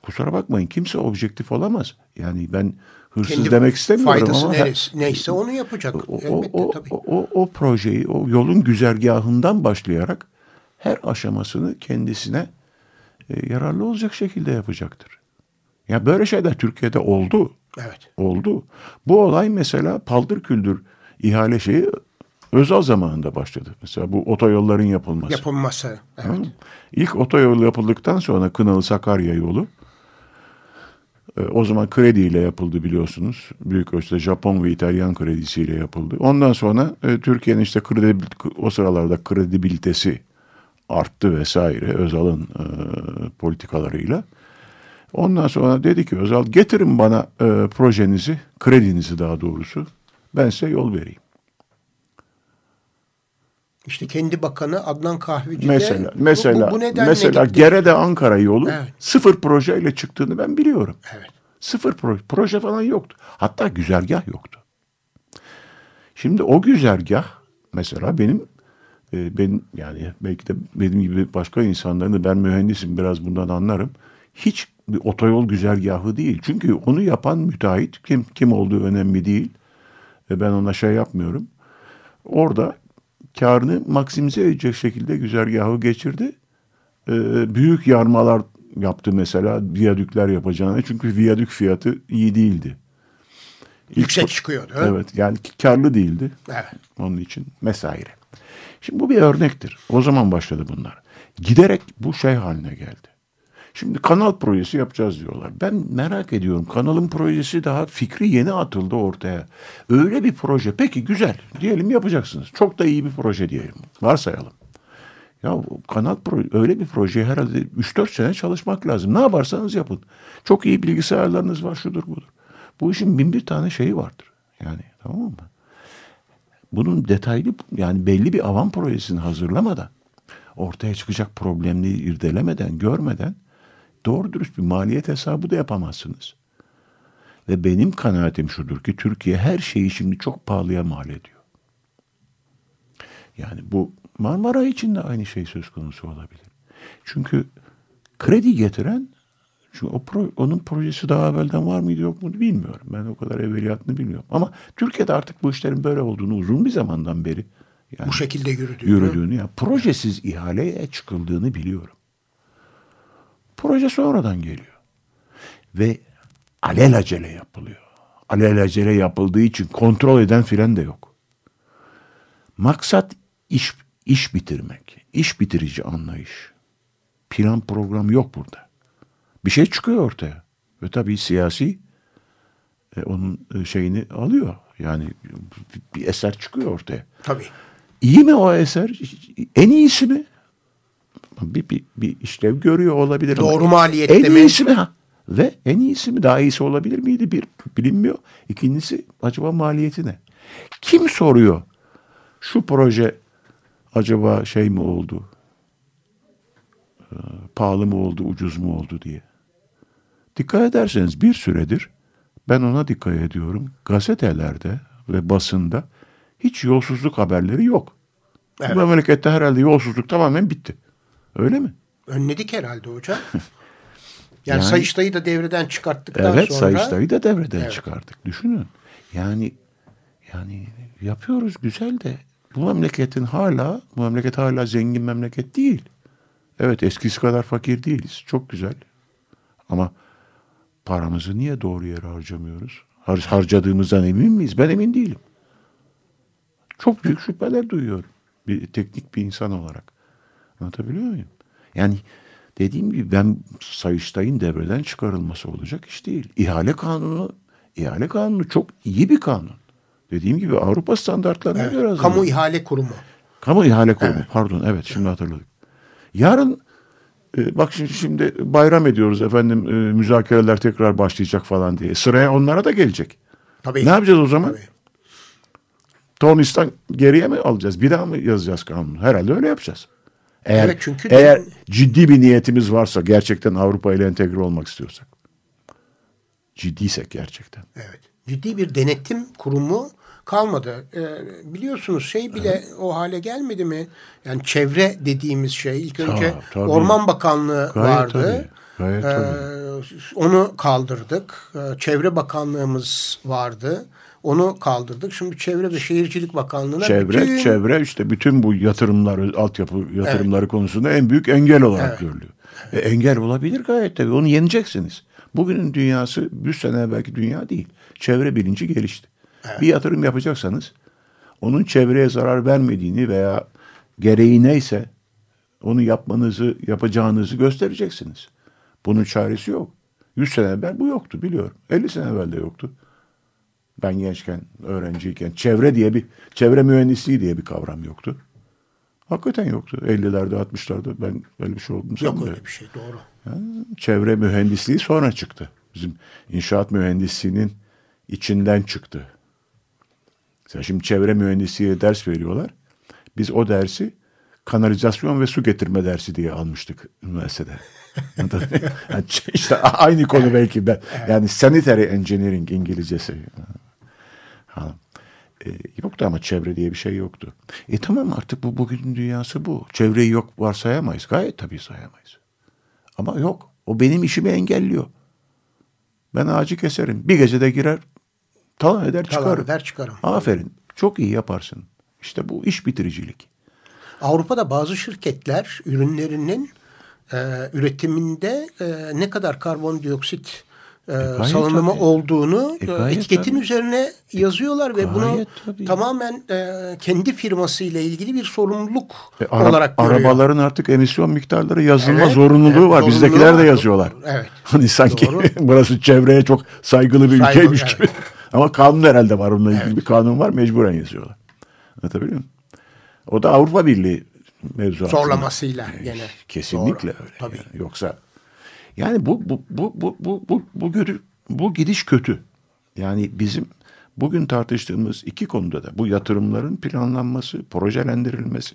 kusura bakmayın kimse objektif olamaz. Yani ben hırsız Kendi demek istemiyorum faydası ama neresi, neyse onu yapacak. o, o, Elbette o, tabii. o, o, o projeyi o yolun güzergahından başlayarak her aşamasını kendisine e, yararlı olacak şekilde yapacaktır. Ya böyle şeyler Türkiye'de oldu. Evet. Oldu. Bu olay mesela paldır küldür ihale şeyi Özal zamanında başladı. Mesela bu otoyolların yapılması. Yapılması. Evet. İlk otoyol yapıldıktan sonra Kınalı Sakarya yolu e, o zaman krediyle yapıldı biliyorsunuz. Büyük ölçüde Japon ve İtalyan kredisiyle yapıldı. Ondan sonra e, Türkiye'nin işte kredibil, o sıralarda kredibilitesi arttı vesaire Özal'ın e, politikalarıyla. Ondan sonra dedi ki Özal getirin bana e, projenizi, kredinizi daha doğrusu. Ben size yol vereyim. İşte kendi bakanı Adnan Kahveci de Mesela bu- mesela bu, bu nedenle mesela gitti. Gerede Ankara yolu Evet. sıfır projeyle çıktığını ben biliyorum. Evet. Sıfır proje, proje falan yoktu. Hatta güzergah yoktu. Şimdi o güzergah mesela benim e, benim yani belki de benim gibi başka insanların da ben mühendisim biraz bundan anlarım. Hiç bir otoyol güzergahı değil. Çünkü onu yapan müteahhit kim kim olduğu önemli değil. E, ben ona şey yapmıyorum. Orada karını maksimize edecek şekilde güzergahı geçirdi. E, büyük yarmalar yaptı mesela viyadükler yapacağına. Çünkü viyadük fiyatı iyi değildi. İlk- Yüksek çıkıyordu. Evet yani karlı değildi. Evet. Onun için vesaire. Şimdi bu bir örnektir. O zaman başladı bunlar. Giderek bu şey haline geldi. Şimdi kanal projesi yapacağız diyorlar. Ben merak ediyorum. Kanalın projesi daha fikri yeni atıldı ortaya. Öyle bir proje. Peki güzel. Diyelim yapacaksınız. Çok da iyi bir proje diyelim. Varsayalım. Ya kanal proje, öyle bir projeye herhalde 3-4 sene çalışmak lazım. Ne yaparsanız yapın. Çok iyi bilgisayarlarınız var şudur budur. Bu işin bin bir tane şeyi vardır. Yani tamam mı? Bunun detaylı yani belli bir avan projesini hazırlamadan ortaya çıkacak problemleri irdelemeden, görmeden doğru dürüst bir maliyet hesabı da yapamazsınız. Ve benim kanaatim şudur ki Türkiye her şeyi şimdi çok pahalıya mal ediyor. Yani bu Marmara için de aynı şey söz konusu olabilir. Çünkü kredi getiren çünkü o pro- onun projesi daha evvelden var mıydı yok mu bilmiyorum. Ben o kadar evveliyatını bilmiyorum. Ama Türkiye'de artık bu işlerin böyle olduğunu uzun bir zamandan beri yani Bu şekilde yürüdüğünü. yürüdüğünü ya projesiz ihaleye çıkıldığını biliyorum. Proje sonradan geliyor. Ve alelacele yapılıyor. Alelacele yapıldığı için kontrol eden filan de yok. Maksat iş iş bitirmek. iş bitirici anlayış. Plan program yok burada. Bir şey çıkıyor ortaya. Ve tabii siyasi e, onun e, şeyini alıyor. Yani bir eser çıkıyor ortaya. Tabii. İyi mi o eser? En iyisi mi? Bir, bir, bir işlev görüyor olabilir ama Doğru maliyette en mi? iyisi mi? Ha. Ve en iyisi mi? Daha iyisi olabilir miydi? Bir bilinmiyor. İkincisi acaba maliyeti ne? Kim soruyor? Şu proje acaba şey mi oldu? Ee, pahalı mı oldu, ucuz mu oldu diye. Dikkat ederseniz bir süredir ben ona dikkat ediyorum. Gazetelerde ve basında hiç yolsuzluk haberleri yok. Evet. Bu memlekette herhalde yolsuzluk tamamen bitti. Öyle mi? Önledik herhalde hocam. Yani, Yani- Sayıştay'ı da devreden çıkarttıktan Evet, sonra. Sayıştay'ı da devreden Evet. çıkardık. Düşünün. Yani yani yapıyoruz güzel de bu memleketin hala bu memleket hala zengin memleket değil. Evet eskisi kadar fakir değiliz. Çok güzel. Ama paramızı niye doğru yere harcamıyoruz? Har- harcadığımızdan emin miyiz? Ben emin değilim. Çok büyük şüpheler duyuyorum. Bir teknik bir insan olarak. Anlatabiliyor muyum? Yani dediğim gibi ben Sayıştay'ın devreden çıkarılması olacak iş değil. İhale kanunu, ihale kanunu çok iyi bir kanun. Dediğim gibi Avrupa standartlarına Evet, göre Kamu ihale kurumu. Kamu ihale kurumu. Pardon evet şimdi hatırladık. Yarın e, bak şimdi, şimdi bayram ediyoruz efendim e, müzakereler tekrar başlayacak falan diye. Sıraya onlara da gelecek. Tabii. Ne yapacağız o zaman? Tabii. Tornistan geriye mi alacağız? Bir daha mı yazacağız kanunu? Herhalde öyle yapacağız. Eğer, Evet, çünkü eğer ciddi bir niyetimiz varsa gerçekten Avrupa ile entegre olmak istiyorsak. Ciddiysek gerçekten. Evet. Ciddi bir denetim kurumu kalmadı. Ee, biliyorsunuz şey bile o hale gelmedi mi? Yani çevre dediğimiz şey ilk önce tabii. Orman Bakanlığı Gayet vardı. tabii, gayet Ee, tabii. onu kaldırdık. Ee, Çevre Bakanlığımız vardı. Onu kaldırdık. Şimdi Çevre ve Şehircilik Bakanlığı'na Çevre, bütün- çevre işte bütün bu yatırımlar, altyapı yatırımları konusunda en büyük engel olarak Evet. görülüyor. E, engel olabilir gayet tabii. Onu yeneceksiniz. Bugünün dünyası 100 sene evvelki dünya değil. Çevre bilinci gelişti. Bir yatırım yapacaksanız onun çevreye zarar vermediğini veya gereği neyse onu yapmanızı, yapacağınızı göstereceksiniz. Bunun çaresi yok. 100 sene evvel bu yoktu biliyorum. 50 sene evvel de yoktu. Ben gençken, öğrenciyken çevre diye bir çevre mühendisliği diye bir kavram yoktu. Hakikaten yoktu. 50'lerde, 60'larda ben öyle bir şey olduğunu Yok öyle bir şey doğru. Çevre mühendisliği sonra çıktı. Bizim inşaat mühendisliğinin içinden çıktı. Mesela şimdi çevre mühendisliği ders veriyorlar. Biz o dersi kanalizasyon ve su getirme dersi diye almıştık üniversitede. yani işte aynı konu belki ben. Yani sanitary engineering İngilizcesi. Ha. E, yoktu ama çevre diye bir şey yoktu. E tamam artık bu bugün dünyası bu. Çevreyi yok varsayamayız. Gayet tabii sayamayız. Ama yok. O benim işimi engelliyor. Ben ağacı keserim. Bir gecede girer talan eder Talan çıkarım. eder çıkarım. Aferin. Çok iyi yaparsın. İşte bu iş bitiricilik. Avrupa'da bazı şirketler ürünlerinin e, üretiminde e, ne kadar karbondioksit e, gayet salınımı tabii. olduğunu E, e, etiketin tabii. üzerine yazıyorlar ve bunu tabii. tamamen e, kendi firması ile ilgili bir sorumluluk E, ara- olarak görüyor. arabaların artık emisyon miktarları yazılma Evet, zorunluluğu evet, var. zorunluluğu Bizdekiler de yazıyorlar. Evet. Hani sanki burası çevreye çok saygılı bir Saygı, ülkeymiş evet. gibi. Ama kanun herhalde var onunla ilgili bir kanun var mecburen yazıyorlar. Anlatabiliyor muyum? O da Avrupa Birliği mevzuatı. Zorlamasıyla gene. Kesinlikle Doğru. öyle. Tabii. yani. Yoksa yani bu bu bu bu bu bu bu, görü- bu gidiş kötü. Yani bizim bugün tartıştığımız iki konuda da bu yatırımların planlanması, projelendirilmesi.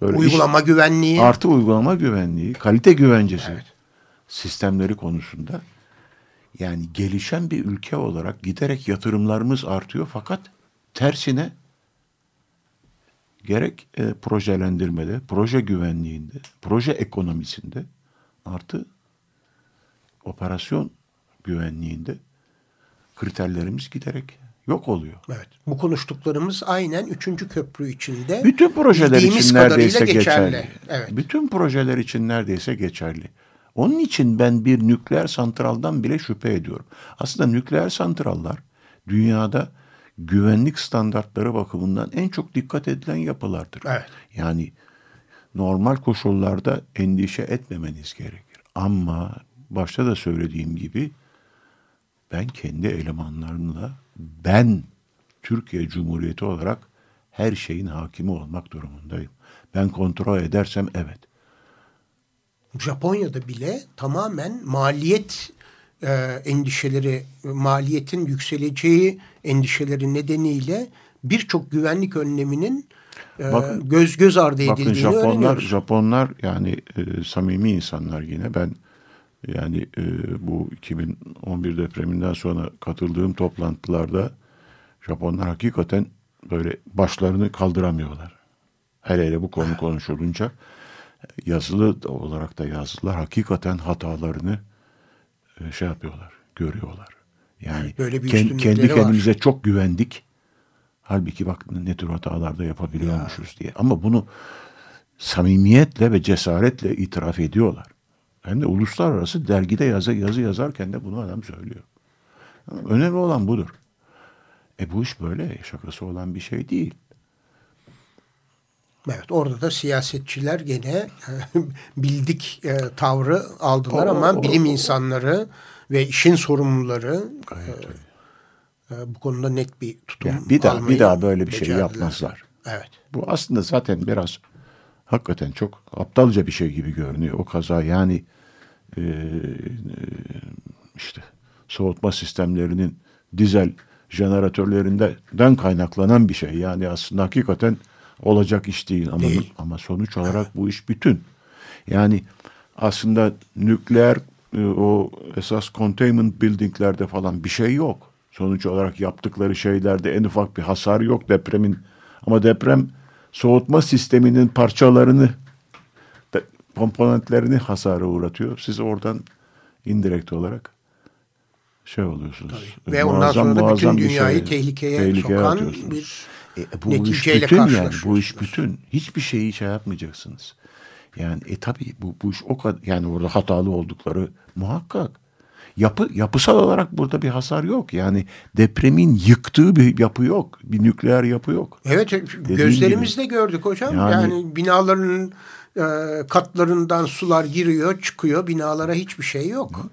Böyle iş- Uygulama güvenliği. artı uygulama güvenliği, kalite güvencesi sistemleri konusunda yani gelişen bir ülke olarak giderek yatırımlarımız artıyor fakat tersine gerek e, projelendirmede, proje güvenliğinde, proje ekonomisinde artı operasyon güvenliğinde kriterlerimiz giderek yok oluyor. Evet. Bu konuştuklarımız aynen üçüncü köprü içinde. Bütün projeler için neredeyse geçerli. geçerli. Evet. Bütün projeler için neredeyse geçerli. Onun için ben bir nükleer santraldan bile şüphe ediyorum. Aslında nükleer santrallar dünyada güvenlik standartları bakımından en çok dikkat edilen yapılardır. Evet. Yani normal koşullarda endişe etmemeniz gerekir. Ama başta da söylediğim gibi ben kendi elemanlarımla ben Türkiye Cumhuriyeti olarak her şeyin hakimi olmak durumundayım. Ben kontrol edersem evet. Japonya'da bile tamamen maliyet e, endişeleri, maliyetin yükseleceği endişeleri nedeniyle birçok güvenlik önleminin e, Bakın- göz göz ardı Bakın edildiğini Japonlar öğreniyoruz. Japonlar yani e, samimi insanlar yine ben yani e, bu 2011 depreminden sonra katıldığım toplantılarda Japonlar hakikaten böyle başlarını kaldıramıyorlar. Hele hele bu konu konuşulunca yazılı olarak da yazdılar. Hakikaten hatalarını e, şey yapıyorlar, görüyorlar. Yani Böyle bir ken- üstünlükleri kendi var. kendimize çok güvendik. Halbuki bak ne tür hatalar da yapabiliyormuşuz diye. Ama bunu samimiyetle ve cesaretle itiraf ediyorlar. Hem de uluslararası dergide yazı, yazı yazarken de bunu adam söylüyor. Önemli olan budur. E bu iş böyle şakası olan bir şey değil. Evet orada da siyasetçiler gene bildik e, tavrı aldılar O- ama o- bilim o- insanları ve işin sorumluları e, e, bu konuda net bir tutum Yani bir daha bir daha böyle bir şey becerdiler. yapmazlar. Evet. Bu aslında zaten biraz hakikaten çok aptalca bir şey gibi görünüyor. O kaza yani e, e, işte soğutma sistemlerinin dizel jeneratörlerinden kaynaklanan bir şey. Yani aslında hakikaten olacak iş değil ama Değil. ama sonuç olarak bu iş bütün. Yani aslında nükleer e, o esas containment buildinglerde falan bir şey yok. Sonuç olarak yaptıkları şeylerde en ufak bir hasar yok depremin. Ama deprem soğutma sisteminin parçalarını komponentlerini hasara uğratıyor. Siz oradan indirekt olarak şey oluyorsunuz. Ve ondan sonra da bütün muazzam dünyayı şey- tehlikeye sokan atıyorsunuz. bir E, bu iş bütün yani. Bu iş bütün. Hiçbir şeyi şey yapmayacaksınız. Yani e tabii bu, bu iş o kadar yani orada hatalı oldukları muhakkak. Yapı, yapısal olarak burada bir hasar yok. Yani depremin yıktığı bir yapı yok. Bir nükleer yapı yok. Evet gözlerimizle gördük hocam. Yani, Yani- binaların e, katlarından sular giriyor çıkıyor binalara hiçbir şey yok.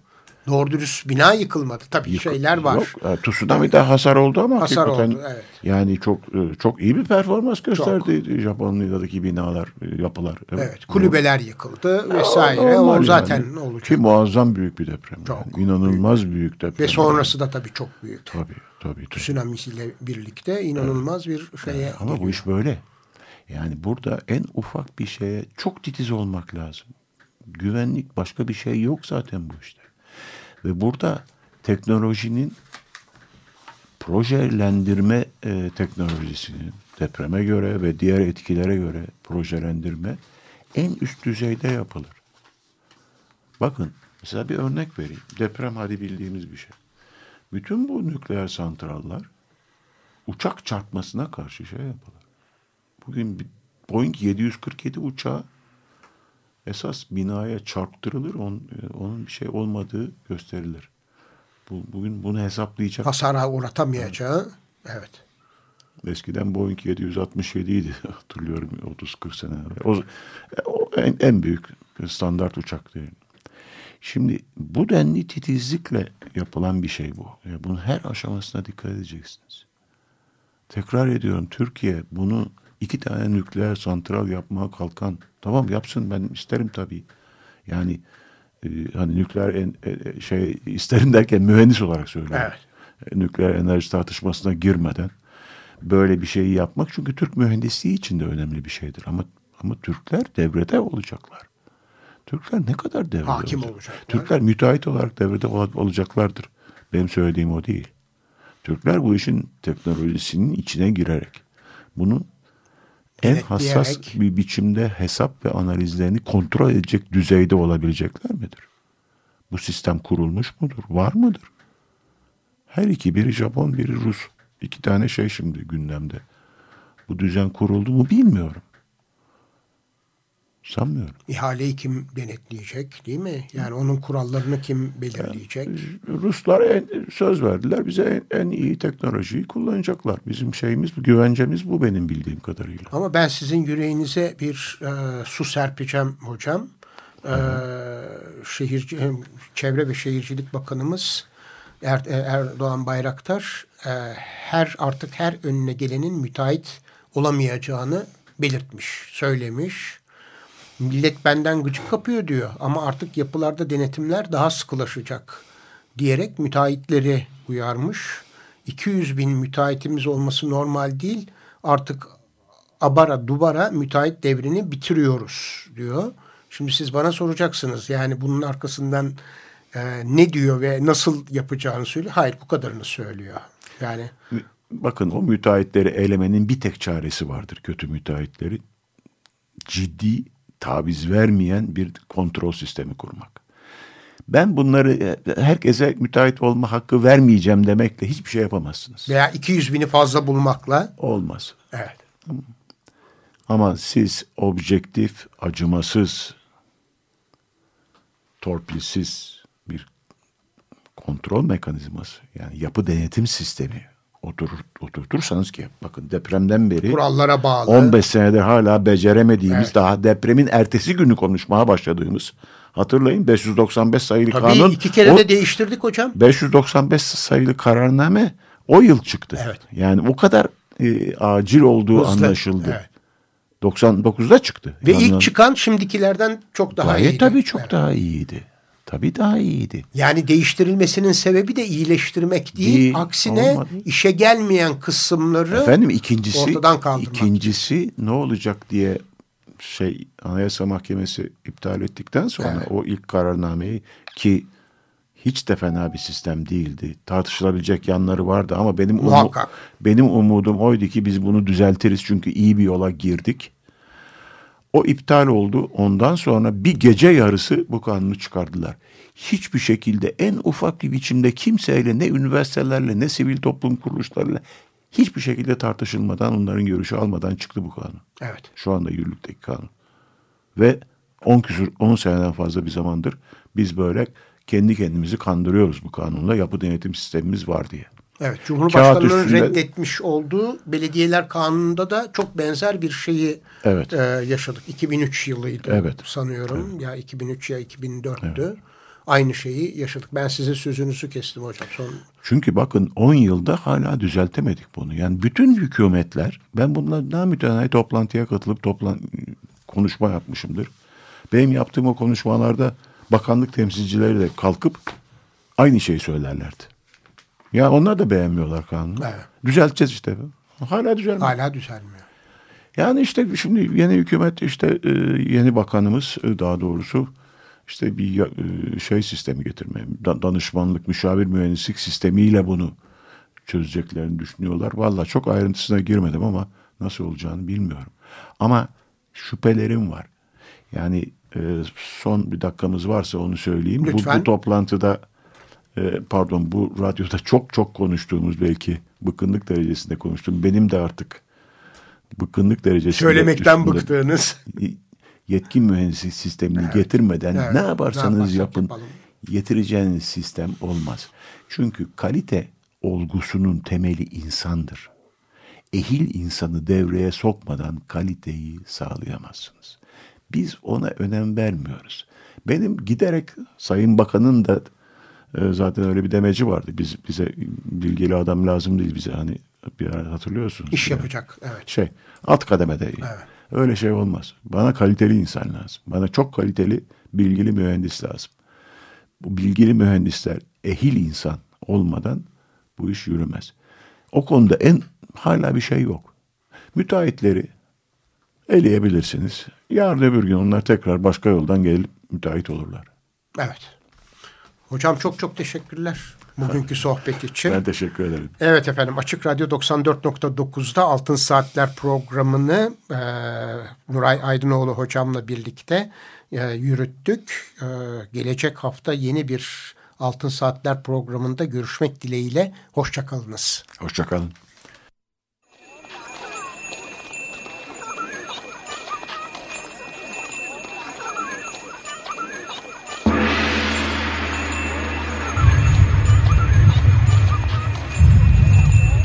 Doğru dürüst bina yıkılmadı. Tabii Yıkı- şeyler var. Yok. E, Tsunami'de hasar oldu ama Hasar hakikaten oldu, evet. yani çok e, çok iyi bir performans gösterdi Japonya'daki binalar, e, yapılar. Evet kulübeler yıkıldı vesaire. O zaten yani. olacak. Ki muazzam büyük bir deprem. Çok yani. İnanılmaz büyük, deprem. Ve sonrası da tabii çok büyük. Tabii tabii. tabii. Tsunamisiyle birlikte inanılmaz bir şeye Ama bu geliyor. iş böyle. Yani burada en ufak bir şeye çok titiz olmak lazım. Güvenlik başka bir şey yok zaten bu işte. Ve burada teknolojinin projelendirme e, teknolojisini depreme göre ve diğer etkilere göre projelendirme en üst düzeyde yapılır. Bakın mesela bir örnek vereyim. Deprem hadi bildiğimiz bir şey. Bütün bu nükleer santrallar uçak çarpmasına karşı şey yapılır. Bugün Boeing 747 uçağı esas binaya çarptırılır, onun, onun bir şey olmadığı gösterilir. Bu, bugün bunu hesaplayacak. Hasara uğratamayacağı. Evet. Eskiden Boeing 767 idi hatırlıyorum 30-40 sene. O, o en, en büyük standart uçak değil. Şimdi bu denli titizlikle yapılan bir şey bu. Yani bunun her aşamasına dikkat edeceksiniz. Tekrar ediyorum Türkiye bunu iki tane nükleer santral yapmaya kalkan tamam yapsın ben isterim tabii. Yani e, hani nükleer en, e, şey isterim derken mühendis olarak söylüyorum. Evet. E, nükleer enerji tartışmasına girmeden böyle bir şeyi yapmak çünkü Türk mühendisliği için de önemli bir şeydir ama ama Türkler devrede olacaklar. Türkler ne kadar devrede Hakim olacak? olacaklar. Türkler müteahhit olarak devrede ol- olacaklardır. Benim söylediğim o değil. Türkler bu işin teknolojisinin içine girerek bunun en hassas bir biçimde hesap ve analizlerini kontrol edecek düzeyde olabilecekler midir? Bu sistem kurulmuş mudur? Var mıdır? Her iki biri Japon biri Rus. İki tane şey şimdi gündemde. Bu düzen kuruldu mu bilmiyorum. Sanmıyorum. İhaleyi kim denetleyecek değil mi? Yani onun kurallarını kim belirleyecek? Ruslar en, söz verdiler bize en, en iyi teknolojiyi kullanacaklar. Bizim şeyimiz, güvencemiz bu benim bildiğim kadarıyla. Ama ben sizin yüreğinize bir e, su serpeceğim hocam. E, şehirci, Çevre ve Şehircilik Bakanımız er, e, Erdoğan Bayraktar e, her artık her önüne gelenin müteahhit olamayacağını belirtmiş, söylemiş. Millet benden gıcık kapıyor diyor ama artık yapılarda denetimler daha sıkılaşacak diyerek müteahhitleri uyarmış. 200 bin müteahhitimiz olması normal değil. Artık abara dubara müteahhit devrini bitiriyoruz diyor. Şimdi siz bana soracaksınız yani bunun arkasından e, ne diyor ve nasıl yapacağını söylüyor. Hayır bu kadarını söylüyor. Yani Bakın o müteahhitleri elemenin bir tek çaresi vardır kötü müteahhitleri. Ciddi taviz vermeyen bir kontrol sistemi kurmak. Ben bunları e, herkese müteahhit olma hakkı vermeyeceğim demekle hiçbir şey yapamazsınız. veya 200 bini fazla bulmakla Olmaz. evet. Ama siz objektif, acımasız, torpilsiz bir kontrol mekanizması yani yapı denetim sistemi oturur, oturtursanız ki bakın depremden beri Kurallara bağlı. 15 senedir hala beceremediğimiz Evet. daha depremin ertesi günü konuşmaya başladığımız hatırlayın 595 sayılı Tabii kanun iki kere o de değiştirdik hocam. 595 sayılı kararname o yıl çıktı. Evet. Yani o kadar e, acil olduğu Hızlı. anlaşıldı. Evet. 99'da çıktı. Ve Yani- ilk çıkan şimdikilerden çok daha Gayet iyiydi. tabii çok Evet. daha iyiydi. Tabii daha iyiydi. Yani değiştirilmesinin sebebi de iyileştirmek değil. Değil, aksine olmadı. işe gelmeyen kısımları Efendim ikincisi ortadan kaldırmak. ikincisi ne olacak diye şey Anayasa Mahkemesi iptal ettikten sonra Evet. o ilk kararnameyi ki hiç de fena bir sistem değildi. Tartışılabilecek yanları vardı ama benim umu- benim umudum oydu ki biz bunu düzeltiriz çünkü iyi bir yola girdik. O iptal oldu. Ondan sonra bir gece yarısı bu kanunu çıkardılar. Hiçbir şekilde en ufak bir biçimde kimseyle ne üniversitelerle ne sivil toplum kuruluşlarıyla hiçbir şekilde tartışılmadan onların görüşü almadan çıktı bu kanun. Evet. Şu anda yürürlükteki kanun. Ve 10 küsur 10 seneden fazla bir zamandır biz böyle kendi kendimizi kandırıyoruz bu kanunla yapı denetim sistemimiz var diye. Evet, üstünde- reddetmiş olduğu belediyeler kanununda da çok benzer bir şeyi Evet. e, yaşadık. 2003 yılıydı Evet. sanıyorum. Ya 2003 ya 2004'tü. Aynı şeyi yaşadık. Ben size sözünüzü kestim hocam. Son Çünkü bakın 10 yılda hala düzeltemedik bunu. Yani bütün hükümetler ben bunlar daha mütenayi toplantıya katılıp toplan konuşma yapmışımdır. Benim yaptığım o konuşmalarda bakanlık temsilcileri de kalkıp aynı şeyi söylerlerdi. Ya onlar da beğenmiyorlar kanunu. Evet. Düzelteceğiz işte. Hala düzelmiyor. hala düzelmiyor. Yani işte şimdi yeni hükümet işte e, yeni bakanımız e, daha doğrusu işte bir e, şey sistemi getirmeye danışmanlık müşavir mühendislik sistemiyle bunu çözeceklerini düşünüyorlar. Valla çok ayrıntısına girmedim ama nasıl olacağını bilmiyorum. Ama şüphelerim var. Yani son bir dakikamız varsa onu söyleyeyim. Bu, bu toplantıda pardon bu radyoda çok çok konuştuğumuz belki bıkkınlık derecesinde konuştuğum benim de artık bıkkınlık derecesinde. Söylemekten bıktığınız. Yetkin mühendislik sistemini evet. getirmeden evet. ne yaparsanız ne yapın yapalım. getireceğiniz sistem olmaz. Çünkü kalite olgusunun temeli insandır. Ehil insanı devreye sokmadan kaliteyi sağlayamazsınız. Biz ona önem vermiyoruz. Benim giderek Sayın Bakan'ın da e, zaten öyle bir demeci vardı. Biz bize bilgili adam lazım değil bize hani bir ara hatırlıyorsunuz. İş yani. yapacak evet. Şey alt kademede. Evet. Öyle şey olmaz. Bana kaliteli insan lazım. Bana çok kaliteli bilgili mühendis lazım. Bu bilgili mühendisler ehil insan olmadan bu iş yürümez. O konuda en hala bir şey yok. Müteahhitleri eleyebilirsiniz. Yarın öbür gün onlar tekrar başka yoldan gelip müteahhit olurlar. Evet. Hocam çok çok teşekkürler bugünkü sohbet için. Ben teşekkür ederim. Evet efendim Açık Radyo 94.9'da Altın Saatler programını e, Nuray Aydınoğlu hocamla birlikte e, yürüttük. E, gelecek hafta yeni bir Altın Saatler programında görüşmek dileğiyle. Hoşçakalınız. Hoşçakalın.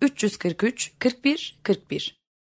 343 41 41